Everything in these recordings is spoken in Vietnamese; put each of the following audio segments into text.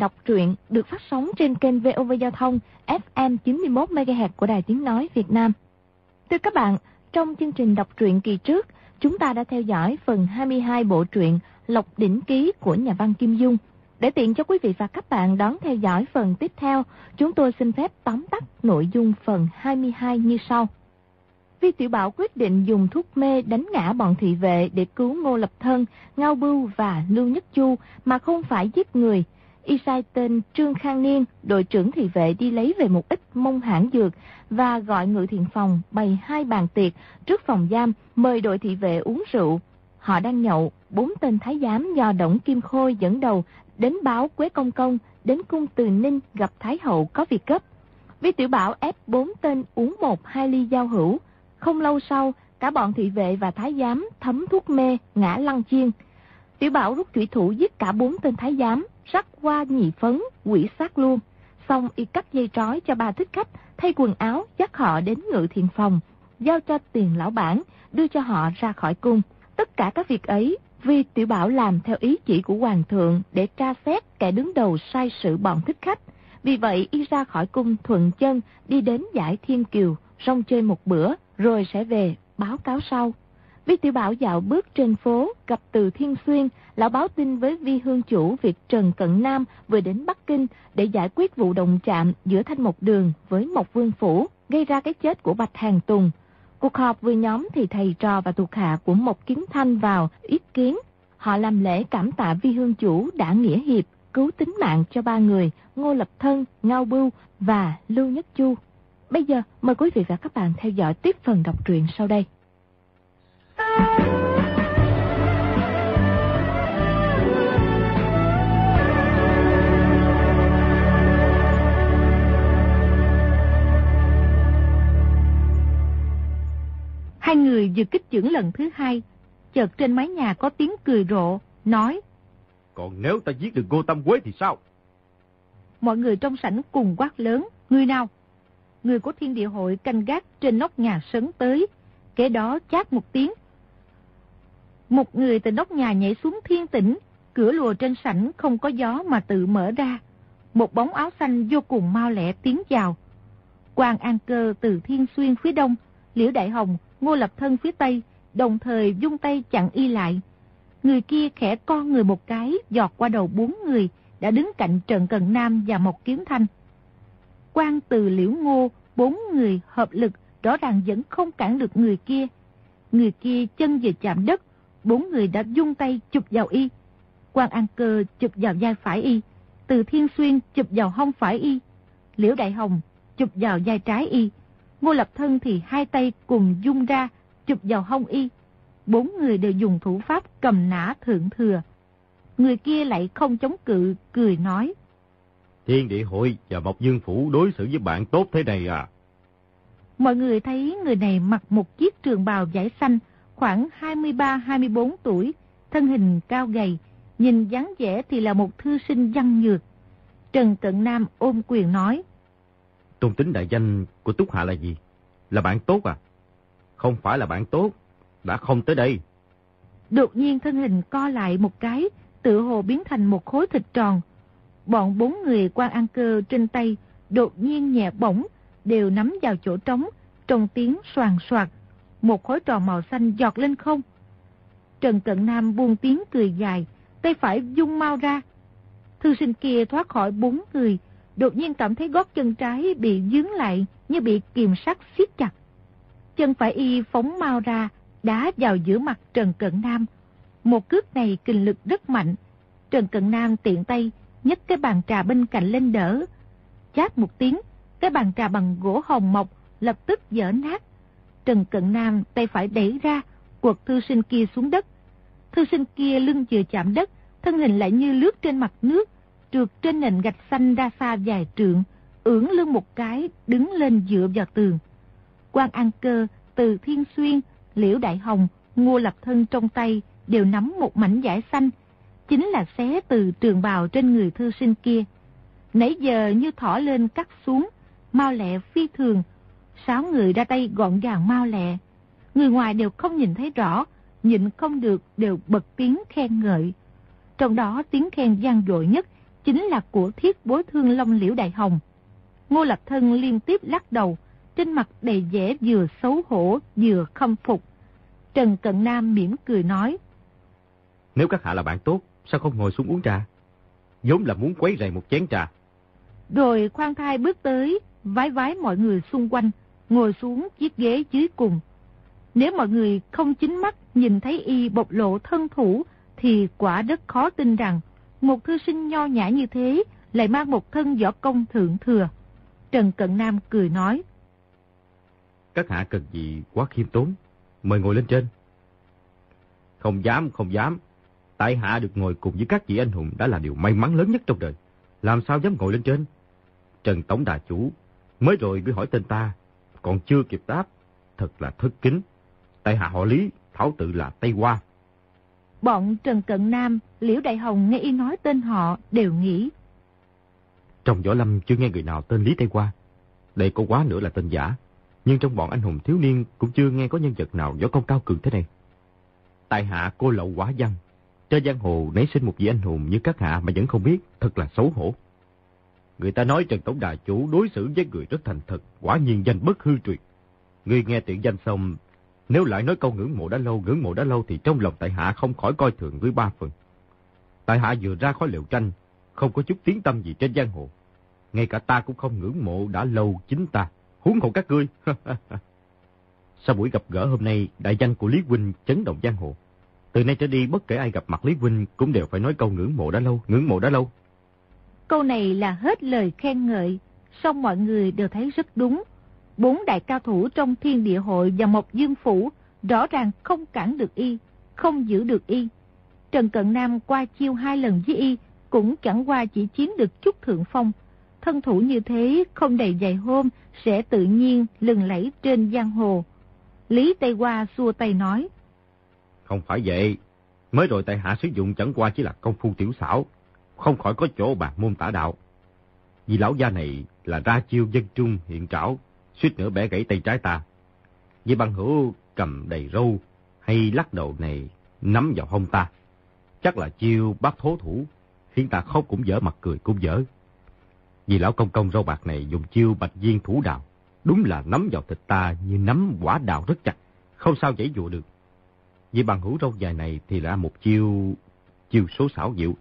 đọc truyện được phát sóng trên kênh VOV Giao thông FM 91MHz của Đài Tiếng Nói Việt Nam. Thưa các bạn, trong chương trình đọc truyện kỳ trước, chúng ta đã theo dõi phần 22 bộ truyện Lộc Đỉnh Ký của nhà văn Kim Dung. Để tiện cho quý vị và các bạn đón theo dõi phần tiếp theo, chúng tôi xin phép tóm tắt nội dung phần 22 như sau. Vi Tiểu Bảo quyết định dùng thuốc mê đánh ngã bọn thị vệ để cứu Ngô Lập Thân, Ngao Bưu và Lưu Nhất Chu mà không phải giết người. Y sai tên Trương Khang Niên, đội trưởng thị vệ đi lấy về một ít mông hãng dược và gọi ngự thiện phòng bày hai bàn tiệc trước phòng giam mời đội thị vệ uống rượu. Họ đang nhậu, bốn tên thái giám do Đổng Kim Khôi dẫn đầu đến báo Quế Công Công đến cung Từ Ninh gặp Thái Hậu có việc cấp. Vi Tiểu Bảo ép bốn tên uống một hai ly giao hữu, không lâu sau, cả bọn thị vệ và thái giám thấm thuốc mê, ngã lăn chiên. Tiểu bảo rút chủy thủ giết cả bốn tên thái giám, rắc qua nhị phấn, quỷ sát luôn. Xong y cắt dây trói cho ba thích khách, thay quần áo, dắt họ đến ngự thiền phòng, giao cho tiền lão bản, đưa cho họ ra khỏi cung. Tất cả các việc ấy, vì tiểu bảo làm theo ý chỉ của hoàng thượng để tra xét kẻ đứng đầu sai sự bọn thích khách. Vì vậy y ra khỏi cung thuận chân đi đến giải thiên kiều, rong chơi một bữa, rồi sẽ về báo cáo sau. Vi Tiểu Bảo dạo bước trên phố, gặp từ Thiên Xuyên, lão báo tin với Vi Hương Chủ việc Trần Cận Nam vừa đến Bắc Kinh để giải quyết vụ động chạm giữa Thanh Mộc Đường với Mộc Vương Phủ, gây ra cái chết của Bạch Hàng Tùng. Cuộc họp vừa nhóm thì thầy trò và thuộc hạ của Mộc Kiến Thanh vào ý kiến. Họ làm lễ cảm tạ Vi Hương Chủ đã nghĩa hiệp, cứu tính mạng cho ba người, Ngô Lập Thân, Ngao Bưu và Lưu Nhất Chu. Bây giờ mời quý vị và các bạn theo dõi tiếp phần đọc truyện sau đây. Hai người vừa kích trưởng lần thứ hai, chợt trên mái nhà có tiếng cười rộ, nói Còn nếu ta giết được cô Tâm Quế thì sao? Mọi người trong sảnh cùng quát lớn, người nào? người của thiên địa hội canh gác trên nóc nhà sấn tới, kế đó chát một tiếng. Một người từ nóc nhà nhảy xuống thiên tĩnh, cửa lùa trên sảnh không có gió mà tự mở ra. Một bóng áo xanh vô cùng mau lẹ tiến vào. Quang An Cơ từ Thiên Xuyên phía đông, Liễu Đại Hồng, Ngô Lập Thân phía tây, đồng thời dung tay chặn y lại. Người kia khẽ con người một cái, giọt qua đầu bốn người, đã đứng cạnh Trần Cần Nam và Mộc Kiếm Thanh quang từ liễu ngô, bốn người hợp lực rõ ràng vẫn không cản được người kia. Người kia chân vừa chạm đất, bốn người đã dung tay chụp vào y. quan An Cơ chụp vào vai phải y, từ Thiên Xuyên chụp vào hông phải y, Liễu Đại Hồng chụp vào vai trái y, Ngô Lập Thân thì hai tay cùng dung ra chụp vào hông y. Bốn người đều dùng thủ pháp cầm nã thượng thừa. Người kia lại không chống cự, cười nói. Thiên địa hội và Mộc Dương Phủ đối xử với bạn tốt thế này à? Mọi người thấy người này mặc một chiếc trường bào vải xanh, khoảng 23-24 tuổi, thân hình cao gầy, nhìn dáng vẻ thì là một thư sinh văn nhược. Trần Cận Nam ôm quyền nói. Tôn tính đại danh của Túc Hạ là gì? Là bạn tốt à? Không phải là bạn tốt, đã không tới đây. Đột nhiên thân hình co lại một cái, tự hồ biến thành một khối thịt tròn, Bọn bốn người quan ăn cơ trên tay đột nhiên nhẹ bổng, đều nắm vào chỗ trống, trong tiếng soàn soạt, một khối tròn màu xanh giọt lên không. Trần Cận Nam buông tiếng cười dài, tay phải dung mau ra. Thư sinh kia thoát khỏi bốn người, đột nhiên cảm thấy gót chân trái bị dướng lại như bị kiềm sắt siết chặt. Chân phải y phóng mau ra, đá vào giữa mặt Trần Cận Nam. Một cước này kinh lực rất mạnh. Trần Cận Nam tiện tay nhấc cái bàn trà bên cạnh lên đỡ. Chát một tiếng, cái bàn trà bằng gỗ hồng mộc lập tức dở nát. Trần Cận Nam tay phải đẩy ra, quật thư sinh kia xuống đất. Thư sinh kia lưng vừa chạm đất, thân hình lại như lướt trên mặt nước, trượt trên nền gạch xanh ra xa dài trượng, ưỡn lưng một cái, đứng lên dựa vào tường. quan An Cơ, từ Thiên Xuyên, Liễu Đại Hồng, Ngô Lập Thân trong tay đều nắm một mảnh giải xanh, chính là xé từ trường bào trên người thư sinh kia. Nãy giờ như thỏ lên cắt xuống, mau lẹ phi thường, sáu người ra tay gọn gàng mau lẹ. Người ngoài đều không nhìn thấy rõ, nhịn không được đều bật tiếng khen ngợi. Trong đó tiếng khen gian dội nhất chính là của thiết bối thương Long Liễu Đại Hồng. Ngô Lập Thân liên tiếp lắc đầu, trên mặt đầy vẻ vừa xấu hổ vừa khâm phục. Trần Cận Nam mỉm cười nói. Nếu các hạ là bạn tốt, sao không ngồi xuống uống trà? vốn là muốn quấy rầy một chén trà. Rồi khoan thai bước tới, vái vái mọi người xung quanh, ngồi xuống chiếc ghế dưới cùng. Nếu mọi người không chính mắt nhìn thấy y bộc lộ thân thủ, thì quả rất khó tin rằng một thư sinh nho nhã như thế lại mang một thân võ công thượng thừa. Trần Cận Nam cười nói. Các hạ cần gì quá khiêm tốn, mời ngồi lên trên. Không dám, không dám. Tại hạ được ngồi cùng với các vị anh hùng đã là điều may mắn lớn nhất trong đời. Làm sao dám ngồi lên trên? Trần Tổng Đà Chủ, mới rồi ngươi hỏi tên ta, còn chưa kịp đáp. Thật là thất kính. Tại hạ họ Lý, thảo tự là Tây Hoa. Bọn Trần Cận Nam, Liễu Đại Hồng nghe y nói tên họ đều nghĩ. Trong võ lâm chưa nghe người nào tên Lý Tây Hoa. Đây có quá nữa là tên giả. Nhưng trong bọn anh hùng thiếu niên cũng chưa nghe có nhân vật nào võ công cao cường thế này. Tại hạ cô lậu quả văn. Trên giang hồ nấy sinh một vị anh hùng như các hạ mà vẫn không biết, thật là xấu hổ. Người ta nói Trần Tổng Đà Chủ đối xử với người rất thành thật, quả nhiên danh bất hư truyền. Người nghe tiện danh xong, nếu lại nói câu ngưỡng mộ đã lâu, ngưỡng mộ đã lâu thì trong lòng tại hạ không khỏi coi thường với ba phần. Tại hạ vừa ra khỏi liệu tranh, không có chút tiếng tâm gì trên giang hồ. Ngay cả ta cũng không ngưỡng mộ đã lâu chính ta, huống hộ các ngươi. Sau buổi gặp gỡ hôm nay, đại danh của Lý Huynh chấn động giang hồ. Từ nay trở đi bất kể ai gặp mặt Lý Huynh cũng đều phải nói câu ngưỡng mộ đã lâu, ngưỡng mộ đã lâu. Câu này là hết lời khen ngợi, song mọi người đều thấy rất đúng. Bốn đại cao thủ trong thiên địa hội và một dương phủ rõ ràng không cản được y, không giữ được y. Trần Cận Nam qua chiêu hai lần với y cũng chẳng qua chỉ chiếm được chút thượng phong. Thân thủ như thế không đầy vài hôm sẽ tự nhiên lừng lẫy trên giang hồ. Lý Tây Hoa xua tay nói. Không phải vậy, mới rồi tại hạ sử dụng chẳng qua chỉ là công phu tiểu xảo, không khỏi có chỗ bạc môn tả đạo. Vì lão gia này là ra chiêu dân trung hiện trảo, suýt nữa bẻ gãy tay trái ta. Vì bằng hữu cầm đầy râu hay lắc đầu này nắm vào hông ta. Chắc là chiêu bắt thố thủ, khiến ta khóc cũng dở mặt cười cũng dở. Vì lão công công râu bạc này dùng chiêu bạch viên thủ đạo, đúng là nắm vào thịt ta như nắm quả đào rất chặt, không sao dãy dụ được. Vì bằng hữu râu dài này thì là một chiêu, chiêu số xảo diệu,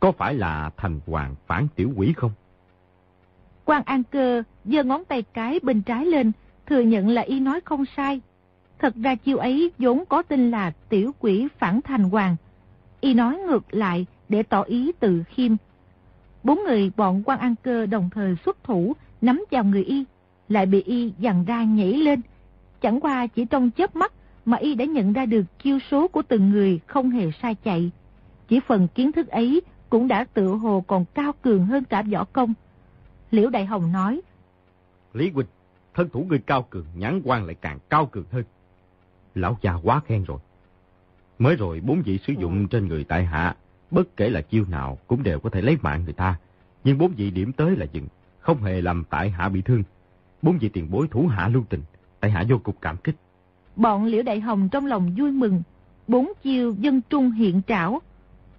có phải là thành hoàng phản tiểu quỷ không? quan An Cơ giơ ngón tay cái bên trái lên, thừa nhận là y nói không sai. Thật ra chiêu ấy vốn có tên là tiểu quỷ phản thành hoàng. Y nói ngược lại để tỏ ý tự khiêm. Bốn người bọn quan An Cơ đồng thời xuất thủ, nắm vào người y, lại bị y dằn ra nhảy lên. Chẳng qua chỉ trong chớp mắt mà y đã nhận ra được chiêu số của từng người không hề sai chạy. Chỉ phần kiến thức ấy cũng đã tự hồ còn cao cường hơn cả võ công. Liễu Đại Hồng nói. Lý Huynh, thân thủ người cao cường, nhãn quan lại càng cao cường hơn. Lão già quá khen rồi. Mới rồi bốn vị sử dụng trên người tại hạ, bất kể là chiêu nào cũng đều có thể lấy mạng người ta. Nhưng bốn vị điểm tới là dừng, không hề làm tại hạ bị thương. Bốn vị tiền bối thủ hạ lưu tình, tại hạ vô cùng cảm kích. Bọn Liễu Đại Hồng trong lòng vui mừng, bốn chiêu dân trung hiện trảo,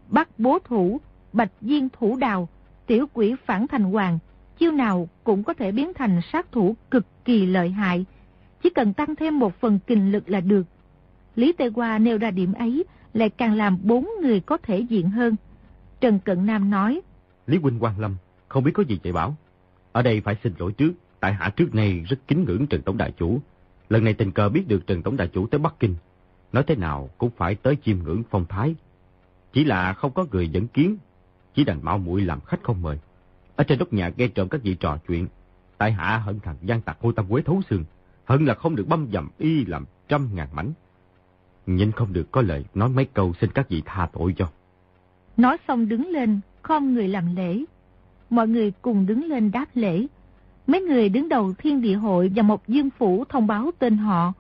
bắt bố thủ, bạch viên thủ đào, tiểu quỷ phản thành hoàng, chiêu nào cũng có thể biến thành sát thủ cực kỳ lợi hại. Chỉ cần tăng thêm một phần kinh lực là được. Lý Tê Hoa nêu ra điểm ấy lại càng làm bốn người có thể diện hơn. Trần Cận Nam nói. Lý Huynh Quang Lâm, không biết có gì chạy bảo. Ở đây phải xin lỗi trước, tại hạ trước nay rất kính ngưỡng Trần Tổng Đại Chủ. Lần này tình cờ biết được Trần Tổng Đại Chủ tới Bắc Kinh. Nói thế nào cũng phải tới chiêm ngưỡng phong thái. Chỉ là không có người dẫn kiến, chỉ đành mạo muội làm khách không mời. Ở trên đốc nhà nghe trộm các vị trò chuyện. Tại hạ hận thằng gian tặc hôi tâm quế thấu xương. Hận là không được băm dầm y làm trăm ngàn mảnh. Nhìn không được có lời nói mấy câu xin các vị tha tội cho. Nói xong đứng lên, khom người làm lễ. Mọi người cùng đứng lên đáp lễ. Mấy người đứng đầu thiên địa hội và một dương phủ thông báo tên họ.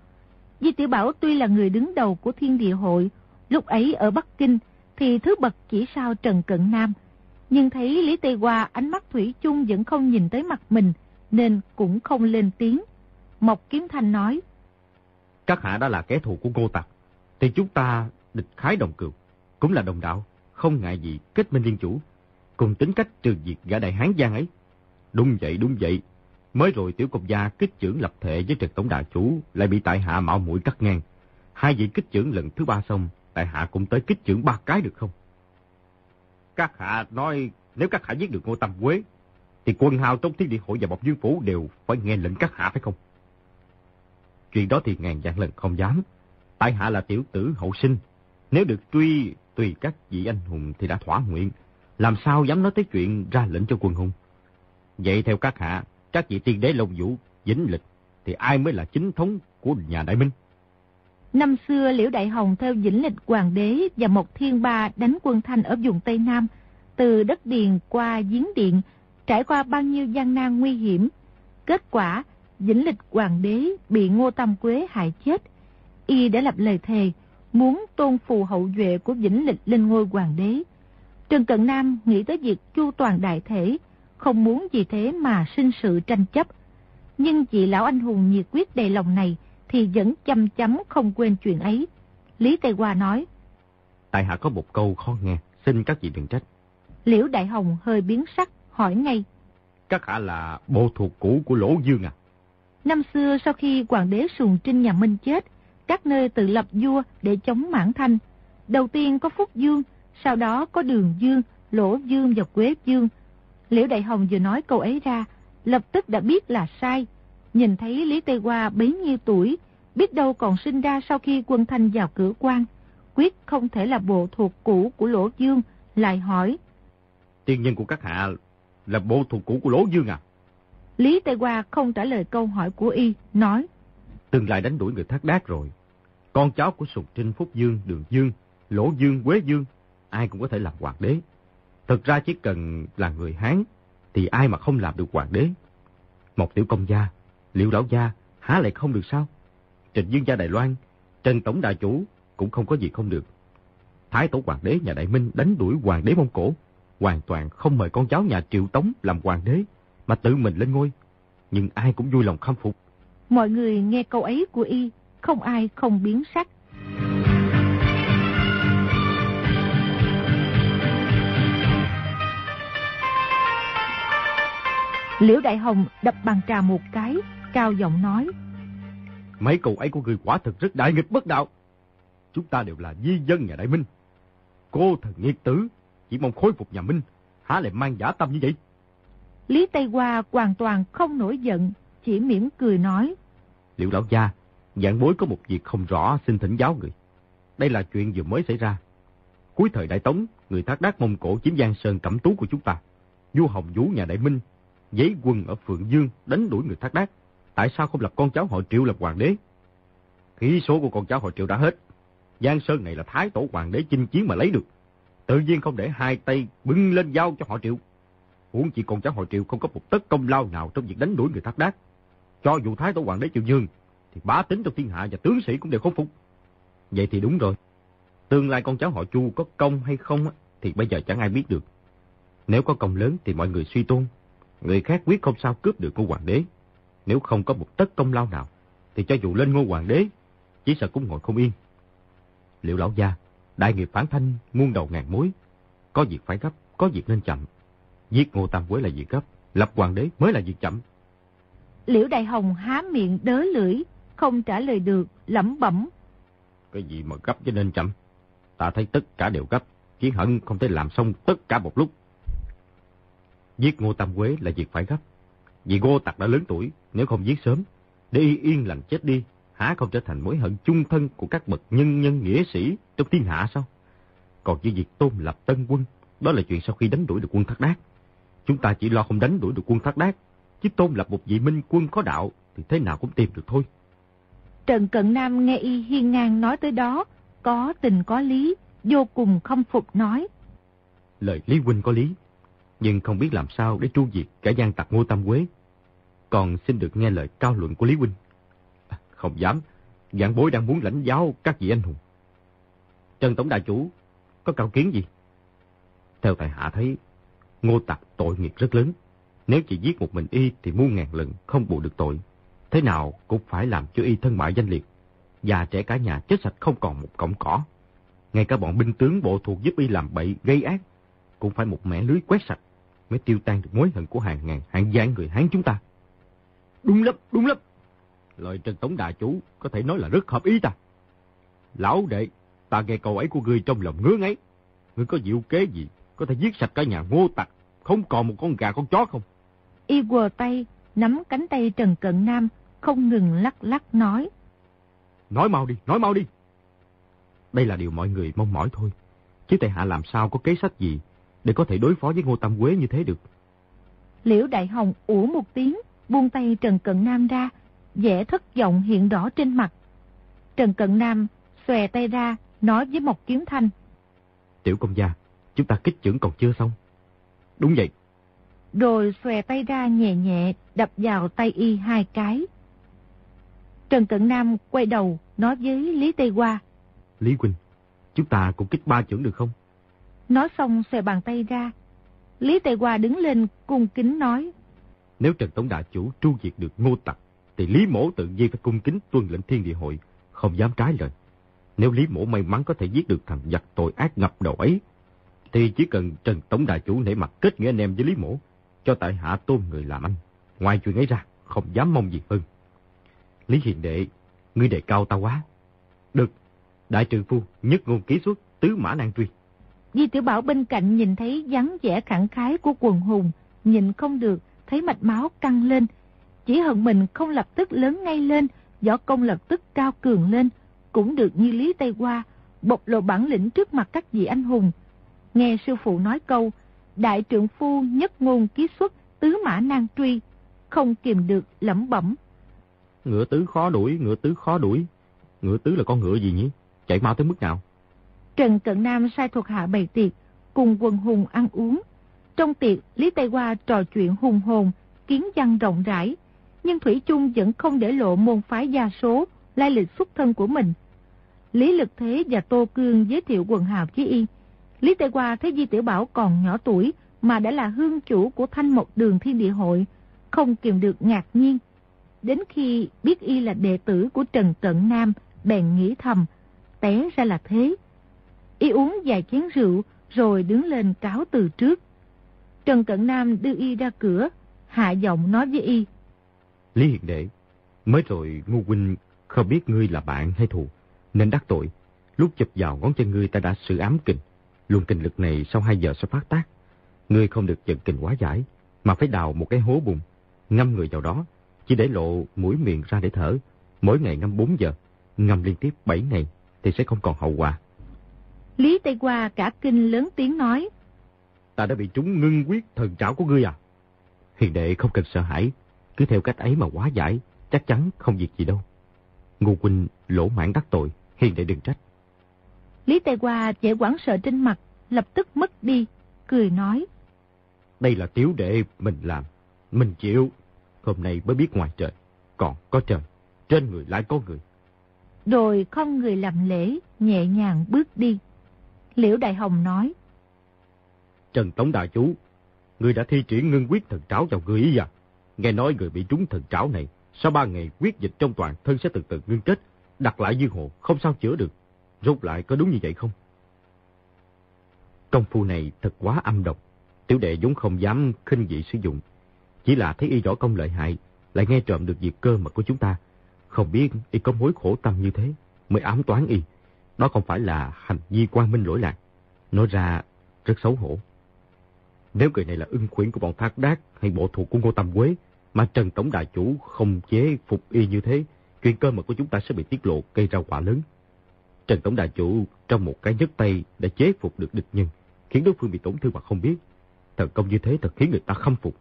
Di tiểu Bảo tuy là người đứng đầu của thiên địa hội, lúc ấy ở Bắc Kinh thì thứ bậc chỉ sau Trần Cận Nam nhưng thấy Lý Tây Hoa ánh mắt Thủy chung vẫn không nhìn tới mặt mình, nên cũng không lên tiếng. Mộc Kiếm Thanh nói. Các hạ đã là kẻ thù của ngô tặc, thì chúng ta địch khái đồng cựu cũng là đồng đạo, không ngại gì kết minh liên chủ, cùng tính cách trừ diệt gã đại hán giang ấy. Đúng vậy, đúng vậy. Mới rồi tiểu công gia kích trưởng lập thể với Trần Tổng Đại Chủ lại bị tại hạ mạo mũi cắt ngang. Hai vị kích trưởng lần thứ ba xong, tại hạ cũng tới kích trưởng ba cái được không? Các hạ nói nếu các hạ giết được Ngô Tâm Quế, thì quân hào trong thiên địa hội và bọc dương phủ đều phải nghe lệnh các hạ phải không? Chuyện đó thì ngàn dạng lần không dám. Tại hạ là tiểu tử hậu sinh. Nếu được truy tùy các vị anh hùng thì đã thỏa nguyện. Làm sao dám nói tới chuyện ra lệnh cho quân hùng? Vậy theo các hạ, các vị tiên đế lông Vũ, Vĩnh Lịch, thì ai mới là chính thống của nhà Đại Minh? Năm xưa Liễu Đại Hồng theo dĩnh Lịch Hoàng đế và Mộc Thiên Ba đánh quân Thanh ở vùng Tây Nam, từ đất điền qua giếng điện, trải qua bao nhiêu gian nan nguy hiểm. Kết quả, dĩnh Lịch Hoàng đế bị Ngô Tam Quế hại chết. Y đã lập lời thề, muốn tôn phù hậu duệ của Vĩnh Lịch lên ngôi hoàng đế. Trần Cận Nam nghĩ tới việc chu toàn đại thể, không muốn vì thế mà sinh sự tranh chấp. Nhưng chị lão anh hùng nhiệt quyết đầy lòng này thì vẫn chăm chấm không quên chuyện ấy. Lý Tây Hoa nói. Tại hạ có một câu khó nghe, xin các vị đừng trách. Liễu Đại Hồng hơi biến sắc, hỏi ngay. Các hạ là bộ thuộc cũ của Lỗ Dương à? Năm xưa sau khi hoàng đế Sùng Trinh nhà Minh chết, các nơi tự lập vua để chống mãn thanh. Đầu tiên có Phúc Dương, sau đó có Đường Dương, Lỗ Dương và Quế Dương. Liễu Đại Hồng vừa nói câu ấy ra, lập tức đã biết là sai. Nhìn thấy Lý Tây Hoa bấy nhiêu tuổi, biết đâu còn sinh ra sau khi quân thanh vào cửa quan. Quyết không thể là bộ thuộc cũ của Lỗ Dương, lại hỏi. Tiên nhân của các hạ là bộ thuộc cũ của Lỗ Dương à? Lý Tây Hoa không trả lời câu hỏi của y, nói. Tương lai đánh đuổi người thác đát rồi. Con cháu của Sùng Trinh Phúc Dương, Đường Dương, Lỗ Dương, Quế Dương, ai cũng có thể làm hoàng đế. Thực ra chỉ cần là người Hán, thì ai mà không làm được hoàng đế. Một tiểu công gia, liệu lão gia, há lại không được sao? Trịnh Dương gia Đài Loan, Trần Tổng Đại Chủ cũng không có gì không được. Thái tổ hoàng đế nhà Đại Minh đánh đuổi hoàng đế Mông Cổ, hoàn toàn không mời con cháu nhà Triệu Tống làm hoàng đế, mà tự mình lên ngôi. Nhưng ai cũng vui lòng khâm phục. Mọi người nghe câu ấy của y, không ai không biến sắc. Liễu Đại Hồng đập bàn trà một cái, cao giọng nói. Mấy câu ấy của người quả thực rất đại nghịch bất đạo. Chúng ta đều là di dân nhà Đại Minh. Cô thần nghiệt tử, chỉ mong khôi phục nhà Minh, há lại mang giả tâm như vậy? Lý Tây Hoa hoàn toàn không nổi giận, chỉ mỉm cười nói. Liệu lão gia, dạng bối có một việc không rõ xin thỉnh giáo người. Đây là chuyện vừa mới xảy ra. Cuối thời Đại Tống, người thác đác Mông Cổ chiếm Giang Sơn cẩm tú của chúng ta. Vua Hồng Vũ nhà Đại Minh, giấy quân ở Phượng Dương đánh đuổi người thác đác. Tại sao không lập con cháu họ Triệu làm hoàng đế? Khí số của con cháu họ Triệu đã hết. Giang Sơn này là thái tổ hoàng đế chinh chiến mà lấy được. Tự nhiên không để hai tay bưng lên giao cho họ Triệu. Huống chỉ con cháu họ Triệu không có một tất công lao nào trong việc đánh đuổi người thác đác. Cho dù thái tổ hoàng đế Triệu Dương, thì bá tính trong thiên hạ và tướng sĩ cũng đều không phục. Vậy thì đúng rồi. Tương lai con cháu họ Chu có công hay không thì bây giờ chẳng ai biết được. Nếu có công lớn thì mọi người suy tôn. Người khác quyết không sao cướp được của hoàng đế. Nếu không có một tất công lao nào, thì cho dù lên ngôi hoàng đế, chỉ sợ cũng ngồi không yên. Liệu lão gia, đại nghiệp phản thanh, muôn đầu ngàn mối. Có việc phải gấp, có việc nên chậm. Giết Ngô Tam Quế là việc gấp, lập hoàng đế mới là việc chậm. Liễu Đại Hồng há miệng đớ lưỡi, không trả lời được, lẩm bẩm. Cái gì mà gấp cho nên chậm? Ta thấy tất cả đều gấp, chỉ hận không thể làm xong tất cả một lúc. Giết Ngô Tam Quế là việc phải gấp. Vì Ngô Tặc đã lớn tuổi, nếu không giết sớm, để y yên lành chết đi, há không trở thành mối hận chung thân của các bậc nhân nhân nghĩa sĩ trong thiên hạ sao? Còn với việc tôn lập tân quân, đó là chuyện sau khi đánh đuổi được quân Thác Đát. Chúng ta chỉ lo không đánh đuổi được quân Thác Đát, chứ tôn lập một vị minh quân có đạo thì thế nào cũng tìm được thôi. Trần Cận Nam nghe y hiên ngang nói tới đó, có tình có lý, vô cùng không phục nói. Lời Lý Huynh có lý, nhưng không biết làm sao để tru diệt cả gian tặc Ngô Tam Quế. Còn xin được nghe lời cao luận của Lý Huynh. À, không dám, dạng bối đang muốn lãnh giáo các vị anh hùng. Trần Tổng Đại Chủ, có cao kiến gì? Theo tài hạ thấy, Ngô Tặc tội nghiệp rất lớn. Nếu chỉ giết một mình y thì muôn ngàn lần không bù được tội. Thế nào cũng phải làm cho y thân mại danh liệt. Già trẻ cả nhà chết sạch không còn một cọng cỏ. Ngay cả bọn binh tướng bộ thuộc giúp y làm bậy, gây ác, cũng phải một mẻ lưới quét sạch mới tiêu tan được mối hận của hàng ngàn hàng gian người Hán chúng ta. Đúng lắm, đúng lắm. Lời Trần Tống Đại Chủ có thể nói là rất hợp ý ta. Lão đệ, ta nghe câu ấy của ngươi trong lòng ngứa ấy. Ngươi có diệu kế gì, có thể giết sạch cả nhà ngô tặc, không còn một con gà con chó không? Y quờ tay, nắm cánh tay Trần Cận Nam, không ngừng lắc lắc nói. Nói mau đi, nói mau đi. Đây là điều mọi người mong mỏi thôi. Chứ tại hạ làm sao có kế sách gì để có thể đối phó với Ngô Tam Quế như thế được. Liễu Đại Hồng ủ một tiếng, buông tay Trần Cận Nam ra, vẻ thất vọng hiện rõ trên mặt. Trần Cận Nam xòe tay ra, nói với Mộc Kiếm Thanh. Tiểu công gia, chúng ta kích trưởng còn chưa xong. Đúng vậy. Rồi xòe tay ra nhẹ nhẹ, đập vào tay y hai cái. Trần Cận Nam quay đầu, nói với Lý Tây Hoa. Lý Quỳnh, chúng ta cũng kích ba trưởng được không? Nói xong xòe bàn tay ra. Lý Tây Hoa đứng lên cung kính nói. Nếu Trần Tổng Đại Chủ tru diệt được ngô tặc, thì Lý Mổ tự nhiên phải cung kính tuân lệnh thiên địa hội, không dám trái lời. Nếu Lý Mổ may mắn có thể giết được thằng giặc tội ác ngập đầu ấy, thì chỉ cần Trần Tổng Đại Chủ nể mặt kết nghĩa anh em với Lý Mổ, cho tại hạ tôn người làm anh. Ngoài chuyện ấy ra, không dám mong gì hơn. Lý Hiền Đệ, ngươi đề cao ta quá. Được, đại trừ phu, nhất ngôn ký xuất, tứ mã nan truy. Di Tiểu Bảo bên cạnh nhìn thấy dáng vẻ khẳng khái của quần hùng, nhìn không được, thấy mạch máu căng lên. Chỉ hận mình không lập tức lớn ngay lên, võ công lập tức cao cường lên, cũng được như Lý Tây Hoa, bộc lộ bản lĩnh trước mặt các vị anh hùng. Nghe sư phụ nói câu, đại trượng phu nhất ngôn ký xuất, tứ mã nan truy, không kìm được lẩm bẩm. Ngựa tứ khó đuổi, ngựa tứ khó đuổi. Ngựa tứ là con ngựa gì nhỉ? Chạy mau tới mức nào? Trần Cận Nam sai thuộc hạ bày tiệc, cùng quần hùng ăn uống. Trong tiệc, Lý Tây Hoa trò chuyện hùng hồn, kiến văn rộng rãi, nhưng Thủy chung vẫn không để lộ môn phái gia số, lai lịch xuất thân của mình. Lý Lực Thế và Tô Cương giới thiệu quần hào với y. Lý Tây Hoa thấy Di Tiểu Bảo còn nhỏ tuổi mà đã là hương chủ của thanh một đường thiên địa hội, không kiềm được ngạc nhiên. Đến khi biết y là đệ tử của Trần Cận Nam, bèn nghĩ thầm, té ra là thế. Y uống vài chén rượu, rồi đứng lên cáo từ trước. Trần Cận Nam đưa y ra cửa, hạ giọng nói với y. Lý Hiền Đệ, mới rồi Ngô Huynh không biết ngươi là bạn hay thù, nên đắc tội. Lúc chụp vào ngón chân ngươi ta đã sự ám kình. Luồng kình lực này sau 2 giờ sẽ phát tác. Ngươi không được giận kình quá giải, mà phải đào một cái hố bùn, ngâm người vào đó, chỉ để lộ mũi miệng ra để thở. Mỗi ngày ngâm 4 giờ, ngâm liên tiếp 7 ngày thì sẽ không còn hậu quả. Lý Tây Hoa cả kinh lớn tiếng nói. Ta đã bị trúng ngưng quyết thần trảo của ngươi à? Hiền đệ không cần sợ hãi, cứ theo cách ấy mà quá giải, chắc chắn không việc gì đâu. Ngô Quỳnh lỗ mãn đắc tội, hiền đệ đừng trách. Lý Tây Hoa vẻ quảng sợ trên mặt, lập tức mất đi, cười nói. Đây là tiếu đệ mình làm, mình chịu. Hôm nay mới biết ngoài trời, còn có trời, trên người lại có người. Rồi không người làm lễ, nhẹ nhàng bước đi. Liễu Đại Hồng nói. Trần Tống Đại Chú, người đã thi triển ngưng quyết thần tráo vào người ý à? Nghe nói người bị trúng thần tráo này, sau ba ngày quyết dịch trong toàn thân sẽ từ từ ngưng kết, đặt lại dương hồ, không sao chữa được. Rốt lại có đúng như vậy không? Công phu này thật quá âm độc. Tiểu đệ vốn không dám khinh dị sử dụng. Chỉ là thấy y rõ công lợi hại, lại nghe trộm được việc cơ mật của chúng ta. Không biết y có mối khổ tâm như thế, mới ám toán y. Đó không phải là hành vi quan minh lỗi lạc. Nói ra rất xấu hổ. Nếu người này là ưng khuyển của bọn Thác Đác hay bộ thuộc của Ngô Tâm Quế, mà Trần Tổng Đại Chủ không chế phục y như thế, chuyện cơ mật của chúng ta sẽ bị tiết lộ gây ra quả lớn. Trần Tổng Đại Chủ trong một cái nhấc tay đã chế phục được địch nhân, khiến đối phương bị tổn thương mà không biết. Thần công như thế thật khiến người ta khâm phục.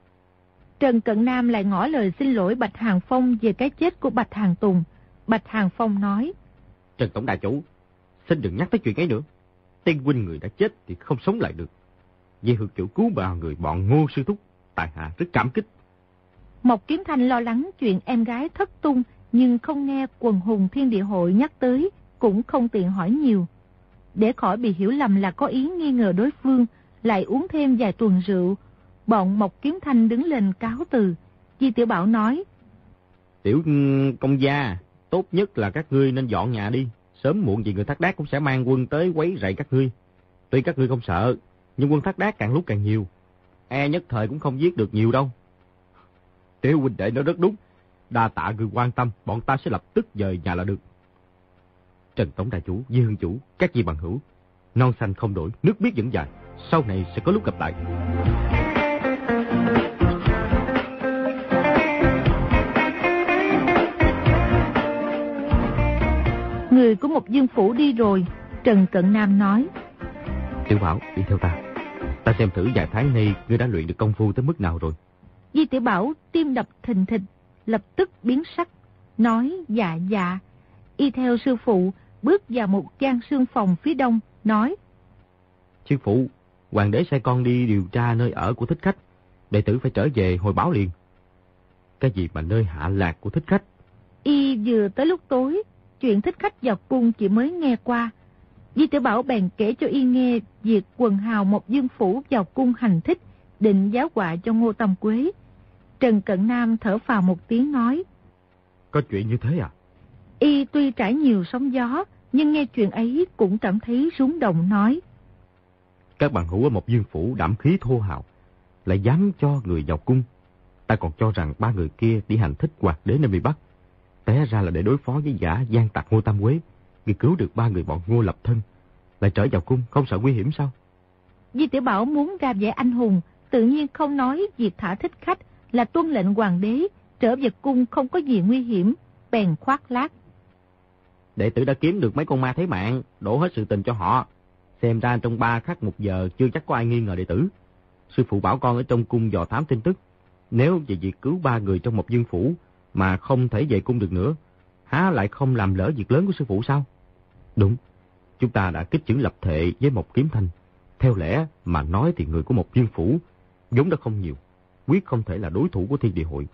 Trần Cận Nam lại ngỏ lời xin lỗi Bạch Hàng Phong về cái chết của Bạch Hàng Tùng. Bạch Hàng Phong nói. Trần Tổng Đại Chủ, xin đừng nhắc tới chuyện ấy nữa. Tên huynh người đã chết thì không sống lại được. Về hữu chủ cứu bà người bọn ngô sư thúc, tài hạ rất cảm kích. Mộc Kiếm Thanh lo lắng chuyện em gái thất tung, nhưng không nghe quần hùng thiên địa hội nhắc tới, cũng không tiện hỏi nhiều. Để khỏi bị hiểu lầm là có ý nghi ngờ đối phương, lại uống thêm vài tuần rượu, bọn Mộc Kiếm Thanh đứng lên cáo từ. Di Tiểu Bảo nói, Tiểu công gia, tốt nhất là các ngươi nên dọn nhà đi, sớm muộn gì người thác đác cũng sẽ mang quân tới quấy rầy các ngươi. Tuy các ngươi không sợ, nhưng quân thác đác càng lúc càng nhiều. E nhất thời cũng không giết được nhiều đâu. Tiểu huynh đệ nói rất đúng. Đa tạ người quan tâm, bọn ta sẽ lập tức dời nhà là được. Trần Tổng Đại Chủ, Di Hương Chủ, các vị bằng hữu. Non xanh không đổi, nước biết vẫn dài. Sau này sẽ có lúc gặp lại. Người của một dương phủ đi rồi, Trần Cận Nam nói. Tiểu Bảo, đi theo ta. Ta xem thử vài tháng nay ngươi đã luyện được công phu tới mức nào rồi. Di Tiểu Bảo tim đập thình thịch, lập tức biến sắc, nói dạ dạ. Y theo sư phụ, bước vào một gian sương phòng phía đông, nói. Sư phụ, hoàng đế sai con đi điều tra nơi ở của thích khách. Đệ tử phải trở về hồi báo liền. Cái gì mà nơi hạ lạc của thích khách? Y vừa tới lúc tối, chuyện thích khách vào cung chỉ mới nghe qua. Di Tiểu Bảo bèn kể cho Y nghe việc quần hào một dương phủ vào cung hành thích, định giáo họa cho Ngô Tâm Quế. Trần Cận Nam thở phào một tiếng nói. Có chuyện như thế à? Y tuy trải nhiều sóng gió, nhưng nghe chuyện ấy cũng cảm thấy rúng động nói. Các bạn hữu ở một dương phủ đảm khí thô hào, lại dám cho người vào cung. Ta còn cho rằng ba người kia đi hành thích hoặc đế nơi bị bắt. Té ra là để đối phó với giả gian tặc Ngô Tam Quế, người cứu được ba người bọn Ngô Lập Thân. Lại trở vào cung, không sợ nguy hiểm sao? Di Tiểu Bảo muốn ra vẻ anh hùng, tự nhiên không nói việc thả thích khách là tuân lệnh hoàng đế, trở về cung không có gì nguy hiểm, bèn khoác lác. Đệ tử đã kiếm được mấy con ma thế mạng, đổ hết sự tình cho họ. Xem ra trong ba khắc một giờ chưa chắc có ai nghi ngờ đệ tử. Sư phụ bảo con ở trong cung dò thám tin tức. Nếu về việc cứu ba người trong một dương phủ mà không thể về cung được nữa, há lại không làm lỡ việc lớn của sư phụ sao? Đúng, chúng ta đã kích chữ lập thệ với một kiếm thanh. Theo lẽ mà nói thì người của một dương phủ vốn đã không nhiều, quyết không thể là đối thủ của thiên địa hội.